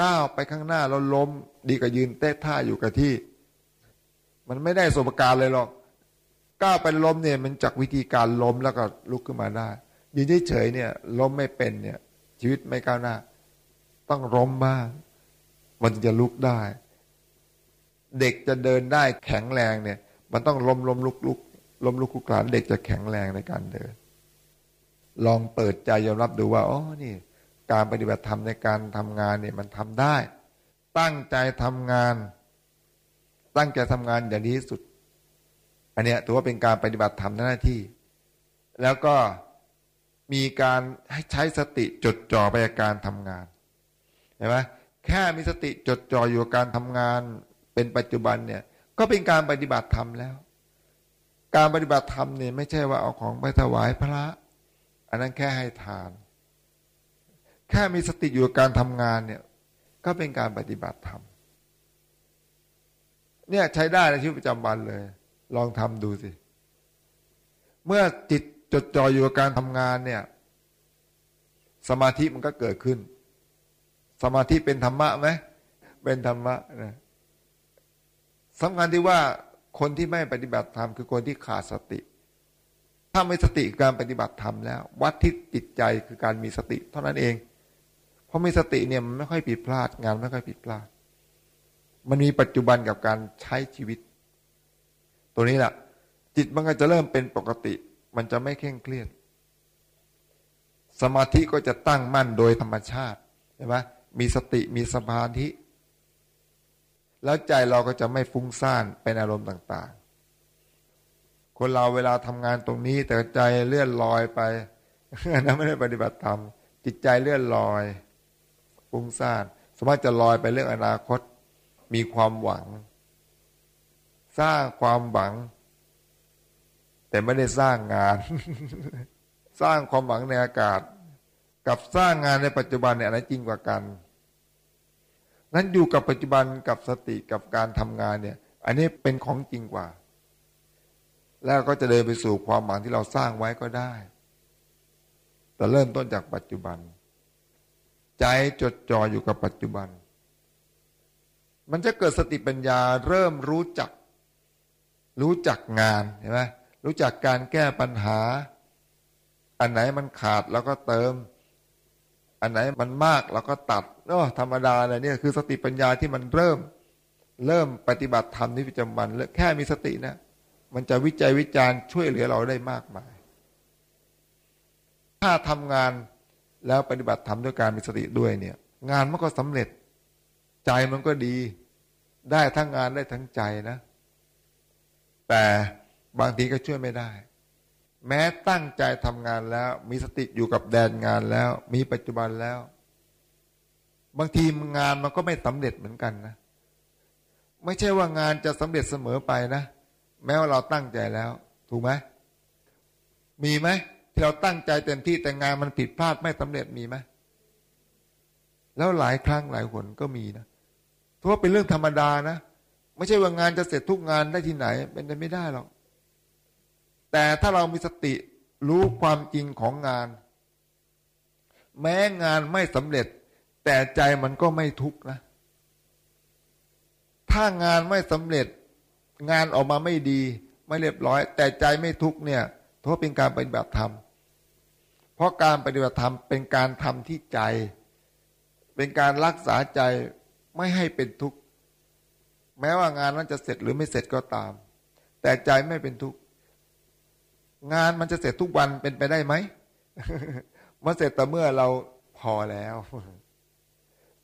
ก้าวไปข้างหน้าเราล้ม ดีกว่ายืนเต้ท่าอยู่กับที่ มันไม่ได้สมการเลยหรอกก้าวไปล้มเนี่ยมันจากวิธีการล้มแล้วก็ลุกขึ้นมาได้ยืนเฉยเนี่ยล้มไม่เป็นเนี่ย ชีวิตไม่ก้าวหน้า ต้องล้มบ้าง มันจะลุกได้ เด็กจะเดินได้แข็งแรงเนี่ย มันต้องล้มล้มลุกลุกล้มลุกคุกคลานเด็กจะแข็งแรงในการเดิน ลองเปิดใจยอมรับดูว่าอ๋อนี่ การปฏิบัติธรรมในการทำงานเนี่ยมันทำได้ ตั้งใจทำงาน ตั้งใจทำงานอย่างดีที่สุด อันเนี้ยถือว่าเป็นการปฏิบัติธรรมหน้าที่ แล้วก็มีการให้ใช้สติจดจ่อไปการทำงานเห็นไหมแค่มีสติจดจ่ออยู่กับการทำงานเป็นปัจจุบันเนี่ย ก็เป็นการปฏิบัติธรรมแล้ว การปฏิบัติธรรมเนี่ยไม่ใช่ว่าเอาของไปถวายพระ อันนั้นแค่ให้ทาน แค่มีสติอยู่กับการทำงานเนี่ย ก็เป็นการปฏิบัติธรรม เนี่ยใช้ได้ในชีวิตประจำวันเลย ลองทำดูสิ เมื่อจิตจดจ่ออยู่กับการทำงานเนี่ย สมาธิมันก็เกิดขึ้น สมาธิเป็นธรรมะไหมเป็นธรรมะนะสำคัญที่ว่าคนที่ไม่ปฏิบัติธรรมคือคนที่ขาดสติ ถ้าไม่สติการปฏิบัติธรรมแล้ว วัดที่จิตใจคือการมีสติ เท่านั้นเอง เพราะมีสติเนี่ยมันไม่ค่อยผิดพลาดงานไม่ค่อยผิดพลาด มันมีปัจจุบันกับการใช้ชีวิต ตัวนี้แหละจิตมันก็จะเริ่มเป็นปกติ มันจะไม่เคร่งเครียด สมาธิก็จะตั้งมั่นโดยธรรมชาติใช่ไหมมีสติมีสมาธิ แล้วใจเราก็จะไม่ฟุ้งซ่านเป็นอารมณ์ต่าง ๆ คนเราเวลาทำงานตรงนี้ แต่ใจเลื่อนลอยไปนั้นไม่ได้ปฏิบัติธรรมจิตใจเลื่อนลอยฟุ้งซ่านสมมติจะลอยไปเรื่องอนาคต มีความหวัง สร้างความหวัง แต่ไม่ได้สร้างงาน สร้างความหวังในอากาศ กับสร้างงานในปัจจุบันเนี่ยอะไรจริงกว่ากัน นั้นอยู่กับปัจจุบันกับสติกับการทำงานเนี่ย อันนี้เป็นของจริงกว่า แล้วก็จะเดินไปสู่ความหวังที่เราสร้างไว้ก็ได้ แต่เริ่มต้นจากปัจจุบัน ใจจดจ่ออยู่กับปัจจุบัน มันจะเกิดสติปัญญาเริ่มรู้จัก รู้จักงานเห็นไหมรู้จักการแก้ปัญหา อันไหนมันขาดแล้วก็เติม อันไหนมันมากเราก็ตัดเนาะธรรมดาเลยเนี่ยคือสติปัญญาที่มันเริ่ม เริ่มปฏิบัติธรรมในประจำวันแค่มีสตินะมันจะวิจัยวิจารณ์ช่วยเหลือเราได้มากมาย ถ้าทำงานแล้วปฏิบัติธรรมด้วยการมีสติด้วยเนี่ย งานมันก็สำเร็จ ใจมันก็ดี ได้ทั้งงานได้ทั้งใจนะ แต่บางทีก็ช่วยไม่ได้ แม้ตั้งใจทำงานแล้ว มีสติอยู่กับแดนงานแล้ว มีปัจจุบันแล้ว บางทีงานมันก็ไม่สำเร็จเหมือนกันนะ ไม่ใช่ว่างานจะสำเร็จเสมอไปนะ แม้ว่าเราตั้งใจแล้ว ถูกไหมมีไหมที่เราตั้งใจเต็มที่แต่งานมันผิดพลาดไม่สำเร็จมีไหมแล้วหลายครั้งหลายคนก็มีนะ เพราะว่าเป็นเรื่องธรรมดานะ ไม่ใช่ว่างานจะเสร็จทุกงานได้ที่ไหน เป็นไปไม่ได้หรอก แต่ถ้าเรามีสติรู้ความจริงของงาน แม้งานไม่สำเร็จ แต่ใจมันก็ไม่ทุกข์นะ ถ้างานไม่สำเร็จ งานออกมาไม่ดี ไม่เรียบร้อย แต่ใจไม่ทุกข์เนี่ยเพราะเป็นการปฏิบัติธรรมเพราะการปฏิบัติธรรมเป็นการทำที่ใจ เป็นการรักษาใจ ไม่ให้เป็นทุกข์ แม้ว่างานนั้นจะเสร็จหรือไม่เสร็จก็ตาม แต่ใจไม่เป็นทุกข์ งานมันจะเสร็จทุกวันเป็นไปได้ไหมมันเสร็จแต่เมื่อเราพอแล้ว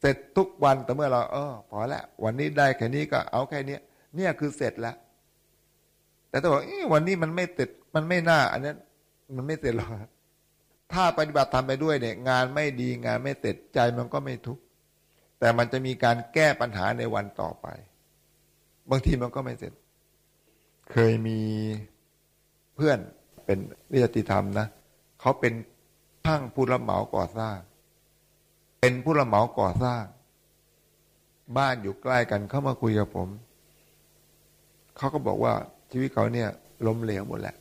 เสร็จทุกวันแต่เมื่อเรา เออ พอแล้ววันนี้ได้แค่นี้ก็เอาแค่นี้เนี่ยคือเสร็จแล้วแต่ถ้าบอกวันนี้มันไม่เสร็จมันไม่น่า อันนั้นมันไม่เสร็จหรอกถ้าปฏิบัติทำไปด้วยเนี่ย งานไม่ดีงานไม่เสร็จใจมันก็ไม่ทุกข์ แต่มันจะมีการแก้ปัญหาในวันต่อไป บางทีมันก็ไม่เสร็จ เคยมีเพื่อนเป็นวิทยธรรมนะเขาเป็นช่างผู้รับเหมาก่อสร้าง เป็นผู้รับเหมาก่อสร้าง บ้านอยู่ใกล้กันเข้ามาคุยกับผมเขาก็บอกว่าชีวิตเขาเนี่ยล้มเหลวหมดแหละ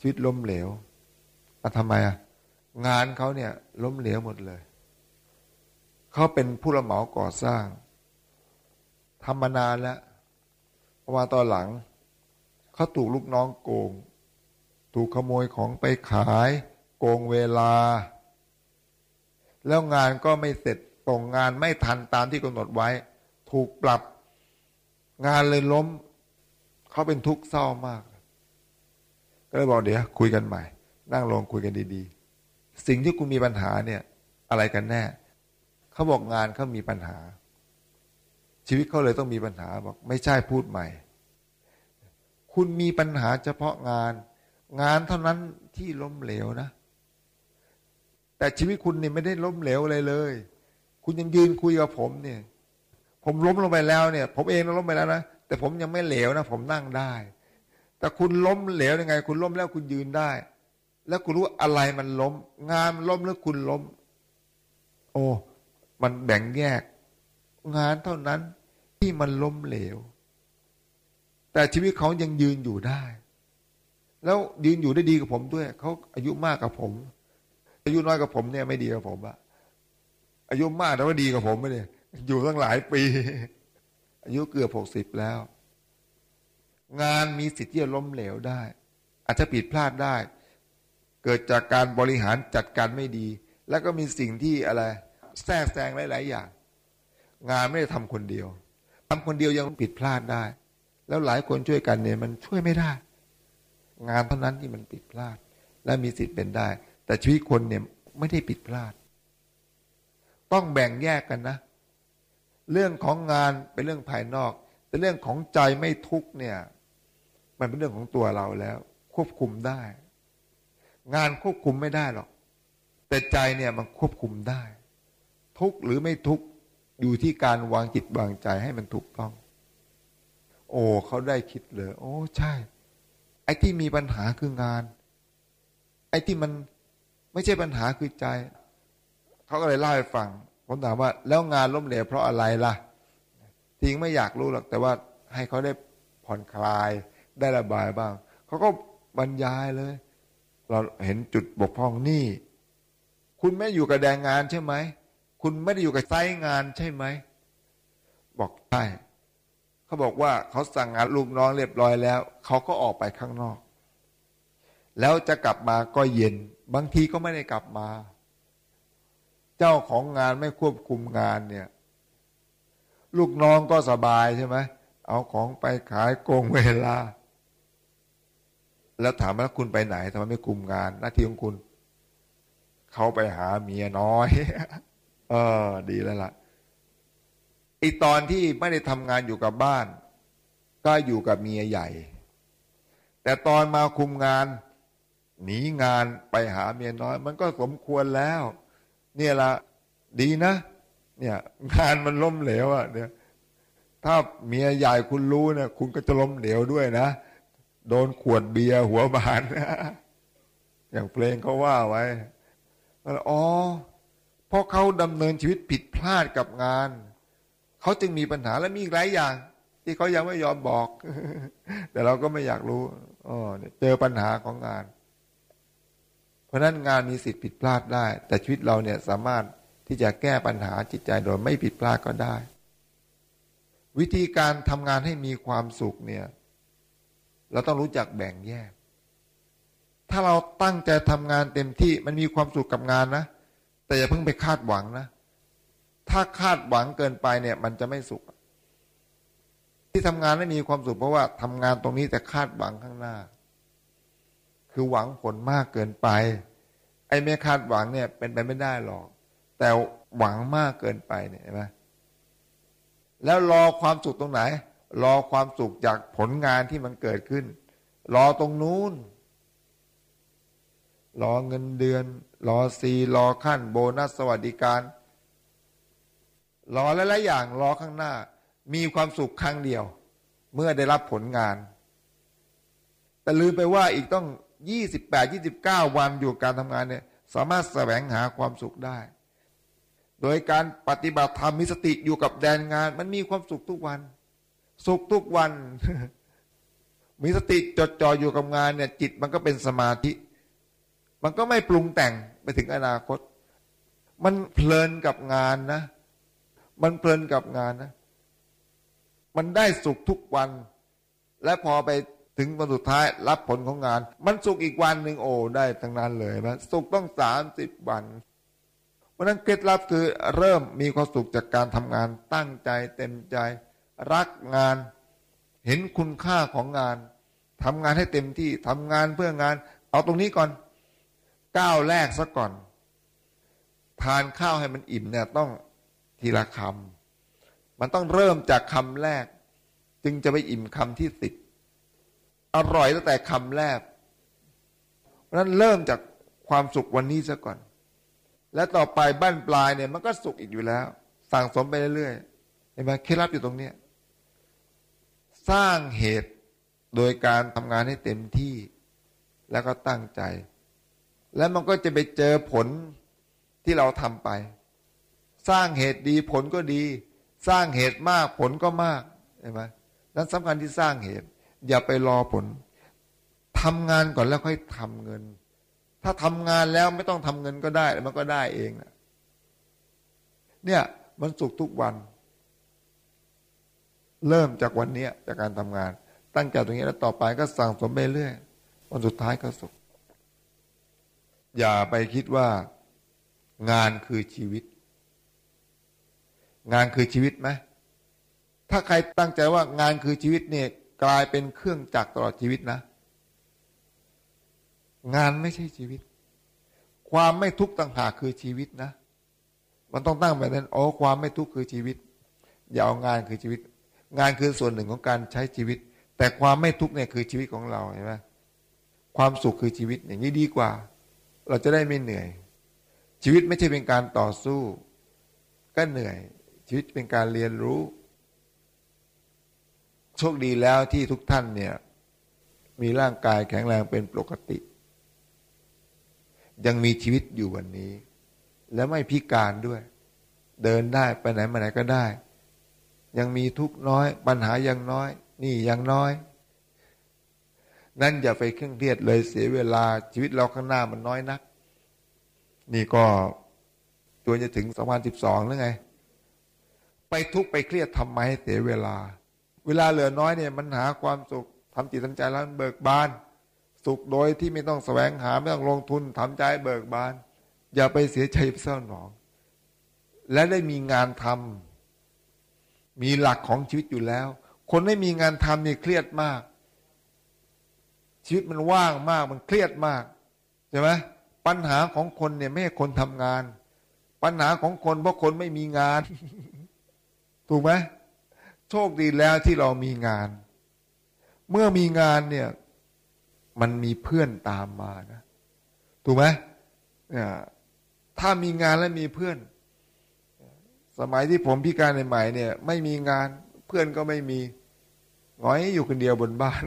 ชีวิตล้มเหลวอะทำไมอะงานเขาเนี่ยล้มเหลวหมดเลย เขาเป็นผู้รับเหมาก่อสร้างทำมานานแล้วพอมาตอนหลัง เขาถูกลูกน้องโกง ถูกขโมยของไปขาย โกงเวลา แล้วงานก็ไม่เสร็จตรงงานไม่ทันตามที่กำหนดไว้ ถูกปรับ งานเลยล้ม เขาเป็นทุกข์เศร้ามาก ก็เลยบอกเดี๋ยวคุยกันใหม่ นั่งลงคุยกันดี ๆ สิ่งที่คุณมีปัญหาเนี่ย อะไรกันแน่ เขาบอกงานเขามีปัญหา ชีวิตเขาเลยต้องมีปัญหาบอกไม่ใช่พูดใหม่ คุณมีปัญหาเฉพาะงาน งานเท่านั้นที่ล้มเหลวนะ แต่ชีวิตคุณนี่ไม่ได้ล้มเหลวอะไรเลย คุณยังยืนคุยกับผมเนี่ย ผมล้มลงไปแล้วเนี่ย ผมเองล้มไปแล้วนะแต่ผมยังไม่เหลวนะผมนั่งได้ แต่คุณล้มเหลวยังไง คุณล้มแล้วคุณยืนได้ แล้วคุณรู้อะไรมันล้ม งานมันล้มแล้วคุณล้ม โอ้ มันแบ่งแยก งานเท่านั้นที่มันล้มเหลว แต่ชีวิตเขายังยืนอยู่ได้ แล้วยืนอยู่ได้ดีกับผมด้วย เขาอายุมากกับผม อายุน้อยกับผมเนี่ยไม่ดีกับผมอะอายุมากแต่ว่าดีกับผมไม่เลยอยู่ตั้งหลายปี อายุเกือบหกสิบแล้ว งานมีสิทธิ์ที่จะล้มเหลวได้ อาจจะผิดพลาดได้ เกิดจากการบริหารจัดการไม่ดี แล้วก็มีสิ่งที่อะไร แทรกแซงหลาย ๆ อย่าง งานไม่ได้ทำคนเดียวทำคนเดียวยังผิดพลาดได้ แล้วหลายคนช่วยกันเนี่ยมันช่วยไม่ได้ งานเท่านั้นที่มันผิดพลาด และมีสิทธิ์เป็นได้ แต่ชีวิตคนเนี่ยไม่ได้ผิดพลาด ต้องแบ่งแยกกันนะ เรื่องของงานเป็นเรื่องภายนอก แต่เรื่องของใจไม่ทุกเนี่ย มันเป็นเรื่องของตัวเราแล้ว ควบคุมได้ งานควบคุมไม่ได้หรอก แต่ใจเนี่ยมันควบคุมได้ ทุกหรือไม่ทุกอยู่ที่การวางจิตวางใจให้มันถูกต้อง โอ้เขาได้คิดเลย โอ้ใช่ ไอ้ที่มีปัญหาคืองาน ไอ้ที่มันไม่ใช่ปัญหาคือใจ เขาก็เลยเล่าให้ฟังผมถามว่า แล้วงานล้มเหลวเพราะอะไรล่ะจริงไม่อยากรู้หรอกแต่ว่าให้เขาได้ผ่อนคลายได้ระบายบ้าง เขาก็บรรยายเลย เราเห็นจุดบกพร่องนี่ คุณไม่อยู่กับแดงงานใช่ไหม คุณไม่ได้อยู่กับไซต์งานใช่ไหม บอกใช่เขาบอกว่าเขาสั่งงานลูกน้องเรียบร้อยแล้ว เขาก็ออกไปข้างนอก แล้วจะกลับมาก็เย็น บางทีก็ไม่ได้กลับมา เจ้าของงานไม่ควบคุมงานเนี่ย ลูกน้องก็สบายใช่ไหมเอาของไปขายโกงเวลา แล้วถามว่าคุณไปไหนทำไมไม่คุมงาน หน้าที่ของคุณ เขาไปหาเมียน้อย เออ ดีแล้วล่ะไอตอนที่ไม่ได้ทำงานอยู่กับบ้าน ก็อยู่กับเมียใหญ่ แต่ตอนมาคุมงาน หนีงานไปหาเมียน้อย มันก็สมควรแล้ว เนี่ยละดีนะ เนี่ย งานมันล้มเหลวอะ่ะเนี่ย ถ้าเมียใหญ่คุณรู้เนี่ยคุณก็จะล้มเหลวด้วยนะ โดนขวดเบียร์หัวบานอย่างเพลงเขาว่าไว้อ๋อ เพราะเขาดำเนินชีวิตผิดพลาดกับงาน เขาจึงมีปัญหาและมีอีกหลายอย่าง ที่เขายังไม่ยอมบอก แต่เราก็ไม่อยากรู้อ๋อเจอปัญหาของงาน เพราะนั้นงานมีสิทธิ์ผิดพลาดได้ แต่ชีวิตเราเนี่ยสามารถที่จะแก้ปัญหาจิตใจโดยไม่ผิดพลาดก็ได้ วิธีการทำงานให้มีความสุขเนี่ย เราต้องรู้จักแบ่งแยก ถ้าเราตั้งใจทำงานเต็มที่มันมีความสุขกับงานนะ แต่อย่าเพิ่งไปคาดหวังนะ ถ้าคาดหวังเกินไปเนี่ย มันจะไม่สุข ที่ทำงานไม่มีความสุขเพราะว่าทำงานตรงนี้แต่คาดหวังข้างหน้า คือหวังผลมากเกินไป ไอ้ไม่คาดหวังเนี่ย เป็นไปไม่ได้หรอก แต่หวังมากเกินไปเนี่ยเห็นไหมแล้วรอความสุขตรงไหน รอความสุขจากผลงานที่มันเกิดขึ้น รอตรงนู้น รอเงินเดือน รอซีรอขั้นโบนัสสวัสดิการ รอหลายๆอย่างรอข้างหน้า มีความสุขครั้งเดียว เมื่อได้รับผลงาน แต่ลืมไปว่าอีกต้องยี่สิบแปดยี่สิบเก้าวันอยู่การทำงานเนี่ยสามารถแสวงหาความสุขได้ โดยการปฏิบัติธรรมมีสติอยู่กับแดนงาน มันมีความสุขทุกวัน สุขทุกวัน มีสติจดจ่ออยู่กับงานเนี่ยจิตมันก็เป็นสมาธิ มันก็ไม่ปรุงแต่งไปถึงอนาคต มันเพลินกับงานนะ มันเพลินกับงานนะ มันได้สุขทุกวัน และพอไปถึงวันสุดท้ายรับผลของงาน มันสุขอีกวันหนึ่งโอ้ได้ทั้งนั้นเลยนะสุขต้องสามสิบวันเพราะนั้นเคล็ดลับคือเริ่มมีความสุขจากการทำงานตั้งใจเต็มใจ รักงาน เห็นคุณค่าของงานทำงานให้เต็มที่ทำงานเพื่องาน เอาตรงนี้ก่อน ก้าวแรกซะก่อน ทานข้าวให้มันอิ่มเนี่ยต้องทีละคำมันต้องเริ่มจากคำแรก จึงจะไปอิ่มคำที่สิบอร่อยตั้งแต่คำแรกเพราะนั้นเริ่มจากความสุขวันนี้ซะก่อน และต่อไปบ้านปลายเนี่ย มันก็สุขอีกอยู่แล้ว สั่งสมไปเรื่อยๆเห็นไหมเคล็ดลับอยู่ตรงเนี้ยสร้างเหตุโดยการทำงานให้เต็มที่แล้วก็ตั้งใจ แล้วมันก็จะไปเจอผลที่เราทำไป สร้างเหตุดีผลก็ดี สร้างเหตุมากผลก็มากใช่ไหมนั้นสำคัญที่สร้างเหตุ อย่าไปรอผลทำงานก่อนแล้วค่อยทำเงิน ถ้าทำงานแล้วไม่ต้องทำเงินก็ได้มันก็ได้เองเนี่ยมันสุขทุกวัน เริ่มจากวันนี้จากการทำงาน ตั้งใจตรงนี้แล้วต่อไปก็สั่งสมไปเรื่อยวันสุดท้ายก็สุข อย่าไปคิดว่างานคือชีวิต งานคือชีวิตไหมถ้าใครตั้งใจว่างานคือชีวิตเนี่ย กลายเป็นเครื่องจักรตลอดชีวิตนะ งานไม่ใช่ชีวิต ความไม่ทุกข์ต่างหากคือชีวิตนะ มันต้องตั้งแบบนั้นอ๋อความไม่ทุกข์คือชีวิต อย่าเอางานคือชีวิต งานคือส่วนหนึ่งของการใช้ชีวิต แต่ความไม่ทุกข์เนี่ยคือชีวิตของเราเห็นไหมความสุขคือชีวิตอย่างนี้ดีกว่า เราจะได้ไม่เหนื่อย ชีวิตไม่ใช่เป็นการต่อสู้ ก็เหนื่อย ชีวิตเป็นการเรียนรู้ โชคดีแล้วที่ทุกท่านเนี่ย มีร่างกายแข็งแรงเป็นปกติ ยังมีชีวิตอยู่วันนี้ และไม่พิการด้วย เดินได้ไปไหนมาไหนก็ได้ ยังมีทุกน้อย ปัญหายังน้อย นี่ยังน้อย นั่นอย่าไปเคร่งเครียดเลยเสียเวลาชีวิตเราข้างหน้ามันน้อยนัก นี่ก็ตัวจะถึงสองพันสิบสองแล้วไง ไปทุกไปเครียดทำไมเสียเวลา เวลาเหลือน้อยเนี่ยมันหาความสุขทำจิตทำใจแล้วเบิกบาน สุขโดยที่ไม่ต้องแสวงหาไม่ต้องลงทุนทำใจเบิกบาน อย่าไปเสียใจเศร้าหนอง และได้มีงานทำมีหลักของชีวิตอยู่แล้ว คนไม่มีงานทำเนี่เครียดมาก ชีวิตมันว่างมากมันเครียดมากใช่ไหมปัญหาของคนเนี่ยไม่ใช่คนทำงาน ปัญหาของคนเพราะคนไม่มีงาน ถูกไหมโชคดีแล้วที่เรามีงาน เมื่อมีงานเนี่ย มันมีเพื่อนตามมานะถูกไหมเนี่ยถ้ามีงานและมีเพื่อน สมัยที่ผมพิการใหม่เนี่ย ไม่มีงาน เพื่อนก็ไม่มีหงอยอยู่คนเดียวบนบ้าน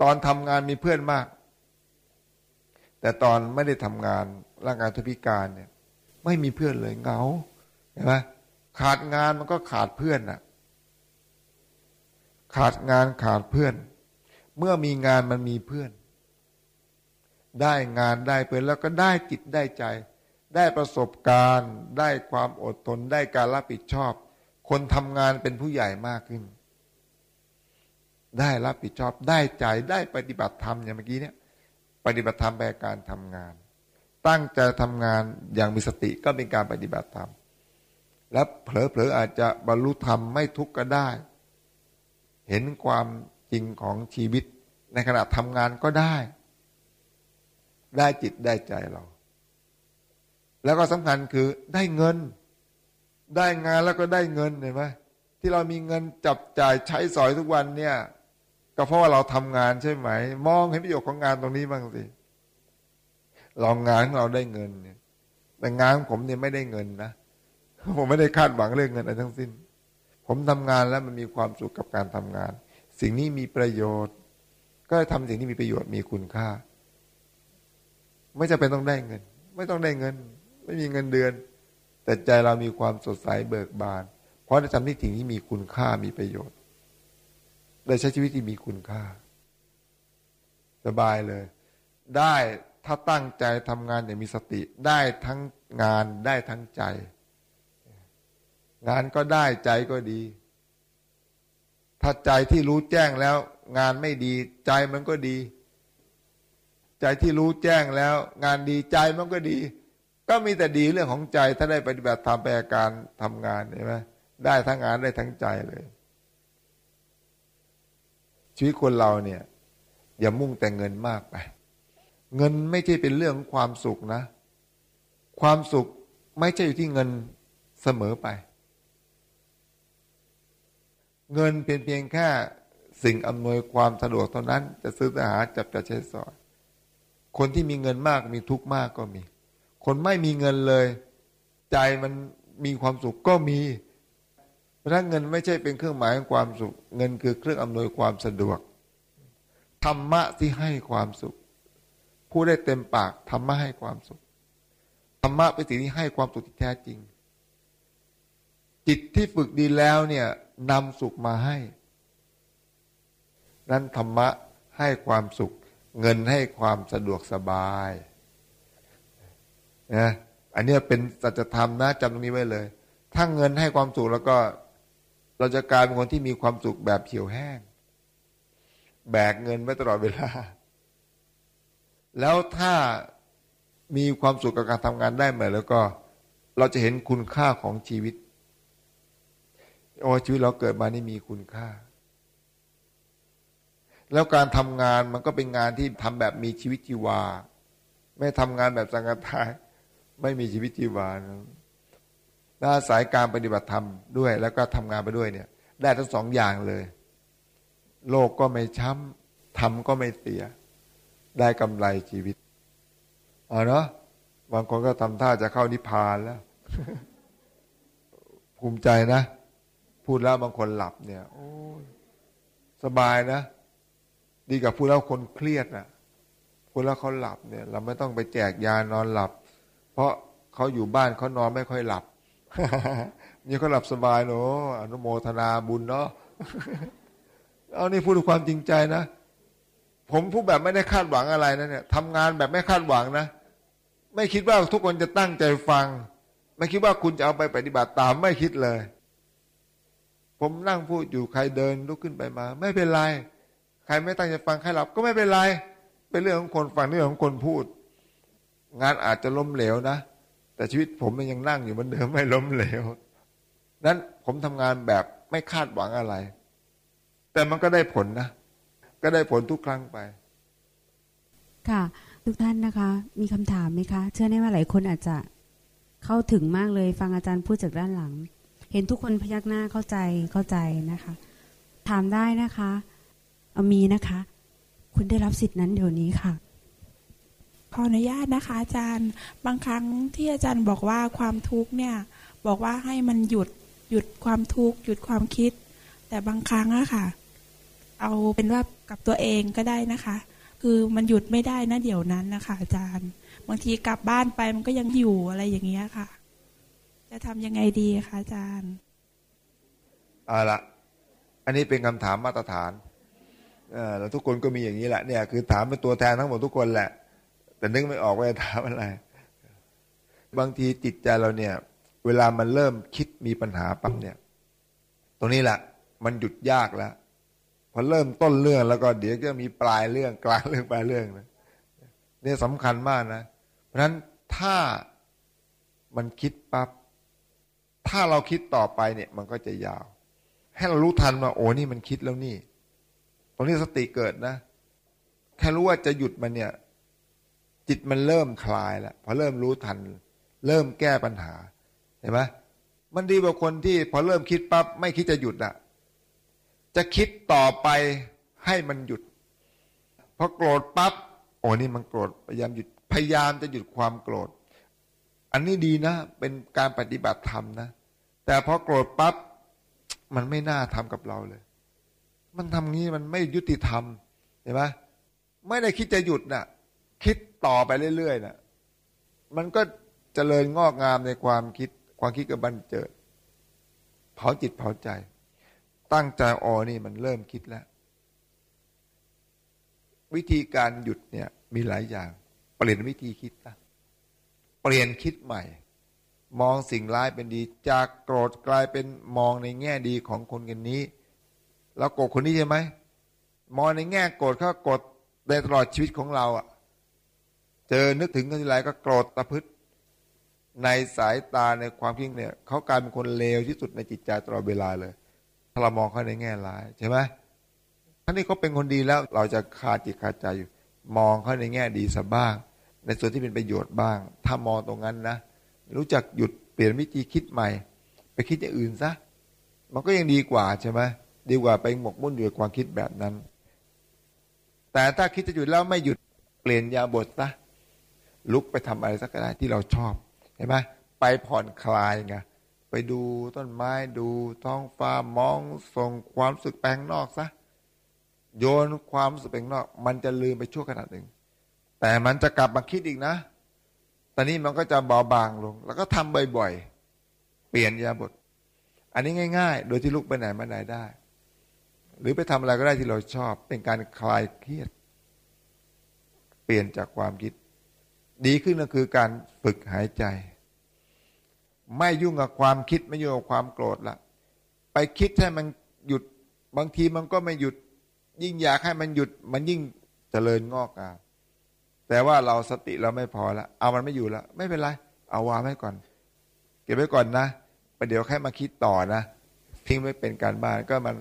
ตอนทำงานมีเพื่อนมาก แต่ตอนไม่ได้ทำงานร่างกายทุพิการเนี่ย ไม่มีเพื่อนเลยเงาเห็นไหมขาดงานมันก็ขาดเพื่อนน่ะ ขาดงานขาดเพื่อน เมื่อมีงานมันมีเพื่อน ได้งานได้เพื่อนแล้วก็ได้จิตได้ใจ ได้ประสบการณ์ ได้ความอดทนได้การรับผิดชอบ คนทำงานเป็นผู้ใหญ่มากขึ้น ได้รับผิดชอบได้ใจได้ปฏิบัติธรรมอย่างเมื่อกี้เนี่ย ปฏิบัติธรรมแปลการทำงาน ตั้งใจทำงานอย่างมีสติก็เป็นการปฏิบัติธรรมและเผลอๆอาจจะบรรลุธรรมไม่ทุกข์ก็ได้ เห็นความจริงของชีวิตในขณะทำงานก็ได้ ได้จิตได้ใจเรา แล้วก็สำคัญคือได้เงิน ได้งานแล้วก็ได้เงินเห็นไหมที่เรามีเงินจับจ่ายใช้สอยทุกวันเนี่ย ก็เพราะว่าเราทำงานใช่ไหม มองเห็นประโยชน์ของงานตรงนี้บ้างสิลองงานของเราได้เงินเนี่ย แต่งานของผมเนี่ยไม่ได้เงินนะผมไม่ได้คาดหวังเรื่องเงินอะไรทั้งสิ้น ผมทำงานแล้วมันมีความสุขกับการทำงาน สิ่งนี้มีประโยชน์ ก็ทำสิ่งที่มีประโยชน์มีคุณค่า ไม่จะเป็นต้องได้เงิน ไม่ต้องได้เงิน ไม่มีเงินเดือน แต่ใจเรามีความสดใสเบิกบาน เพราะได้ทำที่สิ่งที่มีคุณค่ามีประโยชน์ ได้ใช้ชีวิตที่มีคุณค่า สบายเลย ได้ถ้าตั้งใจทำงานอย่างมีสติ ได้ทั้งงานได้ทั้งใจ งานก็ได้ใจก็ดี ถ้าใจที่รู้แจ้งแล้ว งานไม่ดีใจมันก็ดี ใจที่รู้แจ้งแล้ว งานดีใจมันก็ดี ก็มีแต่ดีเรื่องของใจ ถ้าได้ปฏิบัติตามแปลการทำงานใช่ไหมได้ทั้งงานได้ทั้งใจเลย ชีวิตคนเราเนี่ย อย่ามุ่งแต่เงินมากไป เงินไม่ใช่เป็นเรื่องความสุขนะ ความสุขไม่ใช่อยู่ที่เงินเสมอไป เงินเป็นเพียงแค่สิ่งอำนวยความสะดวกเท่านั้น จะซื้อจะหาจับจะใช้สอยคนที่มีเงินมากมีทุกข์มากก็มี คนไม่มีเงินเลย ใจมันมีความสุขก็มี ราะเงินไม่ใช่เป็นเครื่องหมายของความสุข เงินคือเครื่องอำนวยความสะดวก ธรรมะที่ให้ความสุข ผู้ได้เต็มปากธรรมะให้ความสุข ธรรมะเป็นสิ่งที่ให้ความสุขที่แท้จริง จิตที่ฝึกดีแล้วเนี่ยนำสุขมาให้ นั้นธรรมะให้ความสุข เงินให้ความสะดวกสบายนะอันนี้เป็นสัจธรรมนะจำตรงนี้ไว้เลย ถ้าเงินให้ความสุขแล้วก็ เราจะกลายเป็นคนที่มีความสุขแบบเขียวแห้ง แบกเงินไว้ตลอดเวลา แล้วถ้ามีความสุขกับการทำงานได้ไหมแล้วก็เราจะเห็นคุณค่าของชีวิตโอ้ชีวิตเราเกิดมานี่มีคุณค่า แล้วการทำงานมันก็เป็นงานที่ทำแบบมีชีวิตชีวา ไม่ทำงานแบบสังกัดทายไม่มีชีวิตชีวานะ อาศัยการปฏิบัติธรรมด้วย แล้วก็ทำงานไปด้วยเนี่ย ได้ทั้งสองอย่างเลย โลกก็ไม่ช้ำทำก็ไม่เสีย ได้กำไรชีวิตอ๋อเนาะบางคนก็ทำท่าจะเข้านิพพานแล้ว ภูมิใจนะ พูดแล้วบางคนหลับเนี่ย โอ้สบายนะ ดีกับพูดแล้วคนเครียดนะพูดแล้วเขาหลับเนี่ย เราไม่ต้องไปแจกยานอนหลับ เพราะเขาอยู่บ้านเขานอนไม่ค่อยหลับ นี่เขาหลับสบายเนาะอนุโมทนาบุญเนาะเอานี่พูดด้วยความจริงใจนะ ผมพูดแบบไม่ได้คาดหวังอะไรนะเนี่ยทำงานแบบไม่คาดหวังนะ ไม่คิดว่าทุกคนจะตั้งใจฟัง ไม่คิดว่าคุณจะเอาไปปฏิบัติตามไม่คิดเลย ผมนั่งพูดอยู่ใครเดินลุกขึ้นไปมา ไม่เป็นไร ใครไม่ตั้งใจฟังใครหลับก็ไม่เป็นไร เป็นเรื่องของคนฟังเรื่องของคนพูด งานอาจจะล้มเหลวนะ แต่ชีวิตผมมันยังนั่งอยู่เหมือนเดิมไม่ล้มเหลวนั้นผมทำงานแบบไม่คาดหวังอะไร แต่มันก็ได้ผลนะ ก็ได้ผลทุกครั้งไป ค่ะ ทุกท่านนะคะ มีคำถามไหมคะ เชื่อแน่ว่าหลายคนอาจจะเข้าถึงมากเลย ฟังอาจารย์พูดจากด้านหลัง เห็นทุกคนพยักหน้าเข้าใจเข้าใจนะคะ ถามได้นะคะ เอามีนะคะ คุณได้รับสิทธินั้นเดี๋ยวนี้ค่ะ ขออนุญาตนะคะ อาจารย์ บางครั้งที่อาจารย์บอกว่าความทุกข์เนี่ย บอกว่าให้มันหยุดหยุดความทุกข์หยุดความคิด แต่บางครั้งอะค่ะ เอาเป็นว่ากับตัวเองก็ได้นะคะ คือมันหยุดไม่ได้นะเดี๋ยวนั้นนะคะ อาจารย์ บางทีกลับบ้านไปมันก็ยังอยู่อะไรอย่างเงี้ยค่ะ จะทำยังไงดีคะอาจารย์เอาละอันนี้เป็นคำถามมาตรฐานเออแล้วทุกคนก็มีอย่างนี้แหละเนี่ยคือถามเป็นตัวแทนทั้งหมดทุกคนแหละ แต่นึกไม่ออกว่าจะถามอะไร บางทีจิตใจเราเนี่ย เวลามันเริ่มคิดมีปัญหาปั๊บเนี่ย ตรงนี้แหละมันหยุดยากแล้วพอเริ่มต้นเรื่องแล้วก็เดี๋ยวก็มีปลายเรื่องกลางเรื่องปลายเรื่องนะนี่สำคัญมากนะ เพราะฉะนั้นถ้ามันคิดปับ๊บถ้าเราคิดต่อไปเนี่ย มันก็จะยาว ให้เรารู้ทันว่าโอ้นี่มันคิดแล้วนี่ ตรงนี้สติเกิดนะ แค่รู้ว่าจะหยุดมันเนี่ย จิตมันเริ่มคลายแล้วพอเริ่มรู้ทัน เริ่มแก้ปัญหาเห็นไหมมันดีกว่าคนที่พอเริ่มคิดปับ๊บไม่คิดจะหยุดอะจะคิดต่อไปให้มันหยุดพอโกรธปับ๊บโอ้นี่มันโกรธพยายามหยุดพยายามจะหยุดความโกรธ อันนี้ดีนะ เป็นการปฏิบัติธรรมนะ แต่พอโกรธปับ๊บมันไม่น่าทำกับเราเลย มันทำงี้มันไม่ยุติธรรมเห็นไหมไม่ได้คิดจะหยุดนะ่ะ คิดต่อไปเรื่อยๆนะ่ะมันก็จเจริญงอกงามในความคิด ความคิดกับบันเจิด เผาจิตเผาใจ ตั้งใจอ๋อนี่มันเริ่มคิดแล้ว วิธีการหยุดเนี่ย มีหลายอย่าง เปลี่ยนวิธีคิดนะเปลี่ยนคิดใหม่ มองสิ่งร้ายเป็นดี จากโกรธกลายเป็นมองในแง่ดีของคนกันนี้ แล้วโกรธคนนี้ใช่ไหมมองในแง่โกรธเขาโกรธในตลอดชีวิตของเราอะ เจอนึกถึงกันทีไรก็โกรธตะพึดในสายตาในความคิดเนี่ยเขากลายเป็นคนเลวที่สุดในจิตใจตลอดเวลาเลยถ้าเรามองเขาในแง่ร้ายใช่ไหมท่านนี้เขาเป็นคนดีแล้วเราจะคาจิตคาใจอยู่ มองเขาในแง่ดีสักบ้าง ในส่วนที่เป็นประโยชน์บ้าง ถ้ามองตรงนั้นนะ รู้จักหยุดเปลี่ยนวิธีคิดใหม่ ไปคิดอย่างอื่นซะมันก็ยังดีกว่าใช่ไหมดีกว่าไปหมกมุ่นอยู่กับความคิดแบบนั้น แต่ถ้าคิดจะหยุดแล้วไม่หยุดเปลี่ยนยาบทซะ ลุกไปทำอะไรสักก็ได้ที่เราชอบเห็นไหมไปผ่อนคลายไงไปดูต้นไม้ดูท้องฟ้ามองส่งความสึกแปลงนอกซะโยนความสึกแปลงนอก มันจะลืมไปชั่วขณะหนึ่ง แต่มันจะกลับมาคิดอีกนะตอนนี้มันก็จะเบาบางลง แล้วก็ทำบ่อยๆ เปลี่ยนยาบท อันนี้ง่าย ๆ โดยที่ลุกไปไหนมาไหนได้ หรือไปทำอะไรก็ได้ที่เราชอบ เป็นการคลายเครียด เปลี่ยนจากความคิด ดีขึ้นก็คือการฝึกหายใจ ไม่ยุ่งกับความคิดไม่ยุ่งกับความโกรธละไปคิดให้มันหยุดบางทีมันก็ไม่หยุด ยิ่งอยากให้มันหยุด มันยิ่งเจริญงอกงามแต่ว่าเราสติเราไม่พอละเอามันไม่อยู่ละไม่เป็นไร เอาวางไว้ก่อน เก็บไว้ก่อนนะประเดี๋ยวแค่มาคิดต่อนะทิ้งไว้เป็นการบ้านก็มัน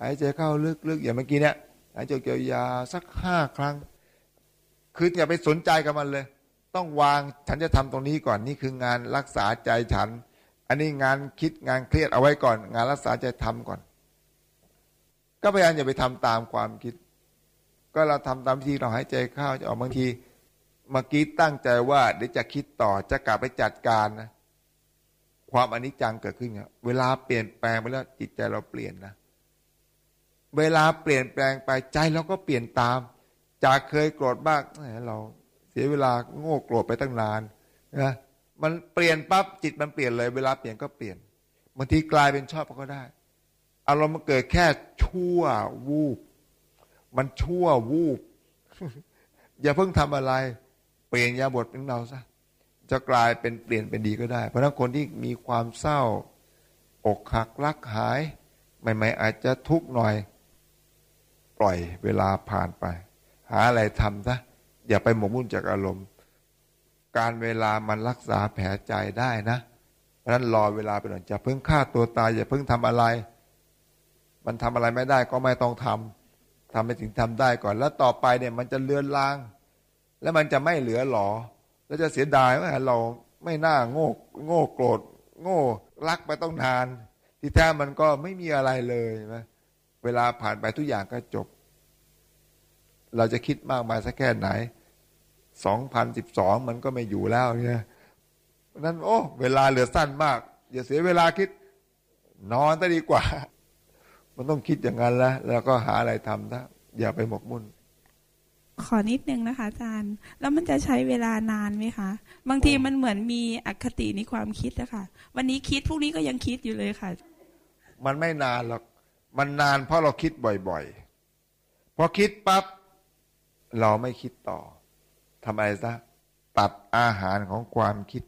หายใจเข้าลึกๆอย่างเมื่อกี้เนี่ยหายใจเกี่ยาวๆสักห้าครั้ง คืออย่าไปสนใจกับมันเลย ต้องวางฉันจะทำตรงนี้ก่อนนี่คืองานรักษาใจฉัน อันนี้งานคิดงานเครียดเอาไว้ก่อน งานรักษาใจทำก่อน ก็พยายามอย่าไปทำตามความคิด ก็เราทำตามที่เราหายใจเข้าจะออกบางทีเมื่อกี้ตั้งใจว่าเดี๋ยวจะคิดต่อจะกลับไปจัดการนะความอนิจจังเกิดขึ้นครับเวลาเปลี่ยนแปลงไปแล้วจิตใจเราเปลี่ยนนะเวลาเปลี่ยนแปลงไปใจเราก็เปลี่ยนตาม จากเคยโกรธบ้างเรา เสียเวลาโง่โกรธไปตั้งนานนะมันเปลี่ยนปั๊บจิตมันเปลี่ยนเลย เวลาเปลี่ยนก็เปลี่ยนบางทีกลายเป็นชอบก็ได้อารมณ์มันเกิดแค่ชั่ววูบ มันชั่ววูบ อย่าเพิ่งทำอะไร เปลี่ยนยาบทเป็นเราซะจะกลายเป็นเปลี่ยนเป็นดีก็ได้ เพราะนั้นคนที่มีความเศร้า อกหักรักหาย ใหม่ ๆ อาจจะทุกข์หน่อย ปล่อยเวลาผ่านไป หาอะไรทำซะ อย่าไปหมกมุ่นจากอารมณ์ การเวลามันรักษาแผลใจได้นะ เพราะนั้นรอเวลาไปหน่อยจะเพิ่งฆ่าตัวตาย อย่าเพิ่งทำอะไร มันทำอะไรไม่ได้ก็ไม่ต้องทำทำไปถึงทำได้ก่อน แล้วต่อไปเนี่ยมันจะเลือนลาง แล้วมันจะไม่เหลือหลอแล้วจะเสียดายว่าเราไม่น่าโง่โง่โกรธโง่รักไปต้องนาน ที่แท้มันก็ไม่มีอะไรเลยนะเวลาผ่านไปทุกอย่างก็จบ เราจะคิดมากมายสักแค่ไหนสองพันสิบสองมันก็ไม่อยู่แล้วเนี่ยนั้นโอ้ เวลาเหลือสั้นมาก อย่าเสียเวลาคิด นอนซะดีกว่า มันต้องคิดอย่างนั้นแล้วแล้วก็หาอะไรทำนะอย่าไปหมกมุ่นขอนิดนึงนะคะ อาจารย์ แล้วมันจะใช้เวลานานไหมคะ บางทีมันเหมือนมีอคติในความคิดนะคะวันนี้คิดพรุ่งนี้ก็ยังคิดอยู่เลยค่ะ มันไม่นานหรอก มันนานเพราะเราคิดบ่อยๆ พอคิดปั๊บ เราไม่คิดต่อทำอะไรซะตัดอาหารของความคิด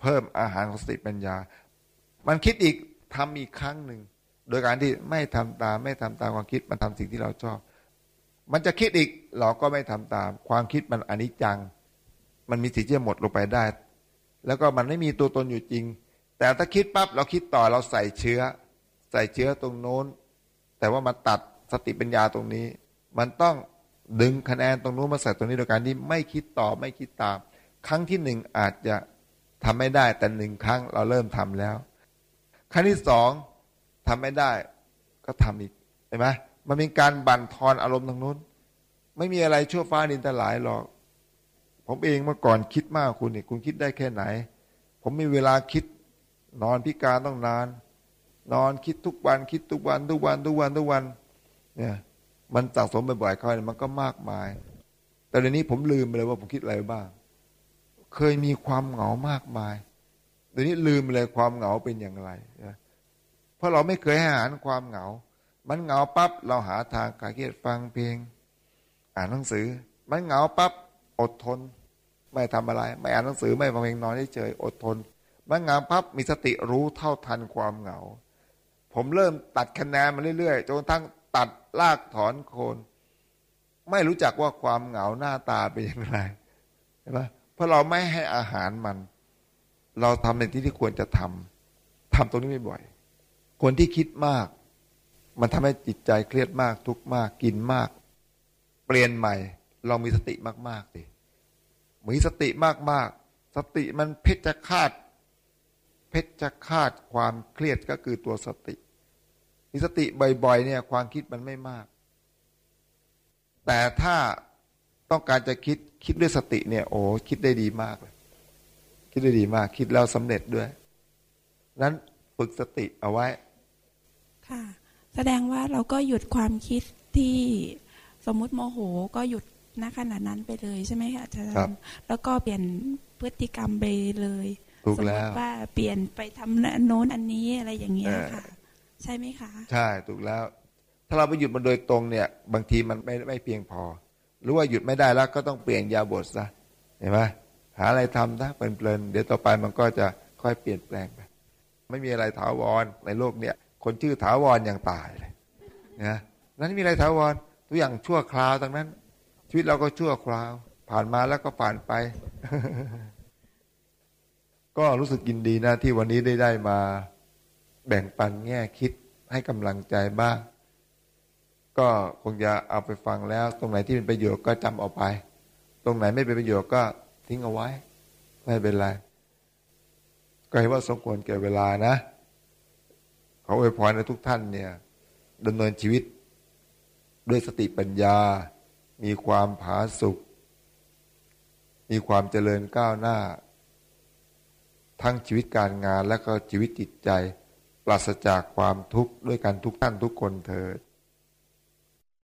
เพิ่มอาหารของสติปัญญา มันคิดอีกทำอีกครั้งหนึ่ง โดยการที่ไม่ทำตาม ไม่ทำตามความคิดมันทำสิ่งที่เราชอบ มันจะคิดอีกเราก็ไม่ทำตาม ความคิดมันอนิจจัง มันมีสิทธิ์จะหมดลงไปได้ แล้วก็มันไม่มีตัวตนอยู่จริง แต่ถ้าคิดปั๊บเราคิดต่อเราใส่เชื้อ ใส่เชื้อตรงโน้น แต่ว่ามาตัดสติปัญญาตรงนี้ มันต้อง ดึงคะแนนตรงโน้นมาใส่ตรงนี้โดยการที่ไม่คิดต่อไม่คิดตาม ครั้งที่หนึ่งอาจจะทำไม่ได้แต่หนึ่งครั้งเราเริ่มทำแล้ว ครั้งที่สองทำไม่ได้ ก็ทำอีกเห็นไหมมันเป็นการบั่นทอนอารมณ์ทางนู้น ไม่มีอะไรชั่วฟ้าดินตะหลายหรอก ผมเองเมื่อก่อนคิดมากคุณนี่คุณคิดได้แค่ไหน ผมมีเวลาคิดนอนพิการต้องนาน นอนคิดทุกวันคิดทุกวันทุกวันทุกวันทุกวันเนี่ย มันสะสมบ่อยๆเข้ามันก็มากมาย แต่เดี๋ยวนี้ผมลืมไปเลยว่าผมคิดอะไรบ้าง เคยมีความเหงามากมายเดี๋ยวนี้ลืมเลยความเหงาเป็นอย่างไรเพราะเราไม่เคยให้อาหารความเหงา มันเหงาปั๊บเราหาทางคลายเครียดฟังเพลง อ่านหนังสือ มันเหงาปั๊บอดทน ไม่ทำอะไร ไม่อ่านหนังสือไม่ฟังเพลงนอนเฉยอดทน มันเหงาปั๊บมีสติรู้เท่าทันความเหงาผมเริ่มตัดคะแนนมาเรื่อยๆจนทั้ง ตัดลากถอนโคน ไม่รู้จักว่าความเหงาหน้าตาเป็นอย่างไรใช่ไหมเพราะเราไม่ให้อาหารมัน เราทำในที่ที่ควรจะทำทำตรงนี้ไม่บ่อย คนที่คิดมาก มันทำให้จิตใจเครียดมาก ทุกมากกินมาก เปลี่ยนใหม่ลองมีสติมากๆสิมีสติมากๆ สติมันเพชรคาดเพชรคาดความเครียดก็คือตัวสติ มีสติบ่อยๆเนี่ย ความคิดมันไม่มาก แต่ถ้าต้องการจะคิดคิดด้วยสติเนี่ย โอ้คิดได้ดีมากเลย คิดได้ดีมาก คิดแล้วสำเร็จด้วยนั้นฝึกสติเอาไว้ ค่ะ แสดงว่าเราก็หยุดความคิดที่สมมุติโมโหก็หยุดณขณะนั้นไปเลยใช่ไหมคะอาจารย์แล้วก็เปลี่ยนพฤติกรรมไปเลยสมมติว่าเปลี่ยนไปทำโน้นอันนี้อะไรอย่างเงี้ยค่ะ ใช่ไหมคะ ใช่ถูกแล้ว ถ้าเราไปหยุดมันโดยตรงเนี่ย บางทีมันไม่ไม่เพียงพอ หรือว่าหยุดไม่ได้แล้วก็ต้องเปลี่ยนยาบทซะเห็นไหมหาอะไรทำนะเพลินๆเดี๋ยวต่อไปมันก็จะค่อยเปลี่ยนแปลงไปไม่มีอะไรถาวรในโลกเนี้ยคนชื่อถาวรอย่างตายเลยนะนั้นมีอะไรถาวรทุกอย่างชั่วคราวทั้งนั้น ชีวิตเราก็ชั่วคราว ผ่านมาแล้วก็ผ่านไป ก็รู้สึกยินดีนะที่วันนี้ได้ได้มา แบ่งปันแง่คิดให้กำลังใจบ้าง ก็คงจะเอาไปฟังแล้ว ตรงไหนที่เป็นประโยชน์ก็จำเอาไป ตรงไหนไม่เป็นประโยชน์ก็ทิ้งเอาไว้ ไม่เป็นไร ก็เห็นว่าสมควรแก่เวลานะขออวยพรในทุกท่านเนี่ยดำเนินชีวิต ด้วยสติปัญญา มีความผาสุกมีความเจริญก้าวหน้า ทั้งชีวิตการงานและก็ชีวิตจิตใจ ปราศจากความทุกข์ด้วยกันทุกท่านทุกคนเถิด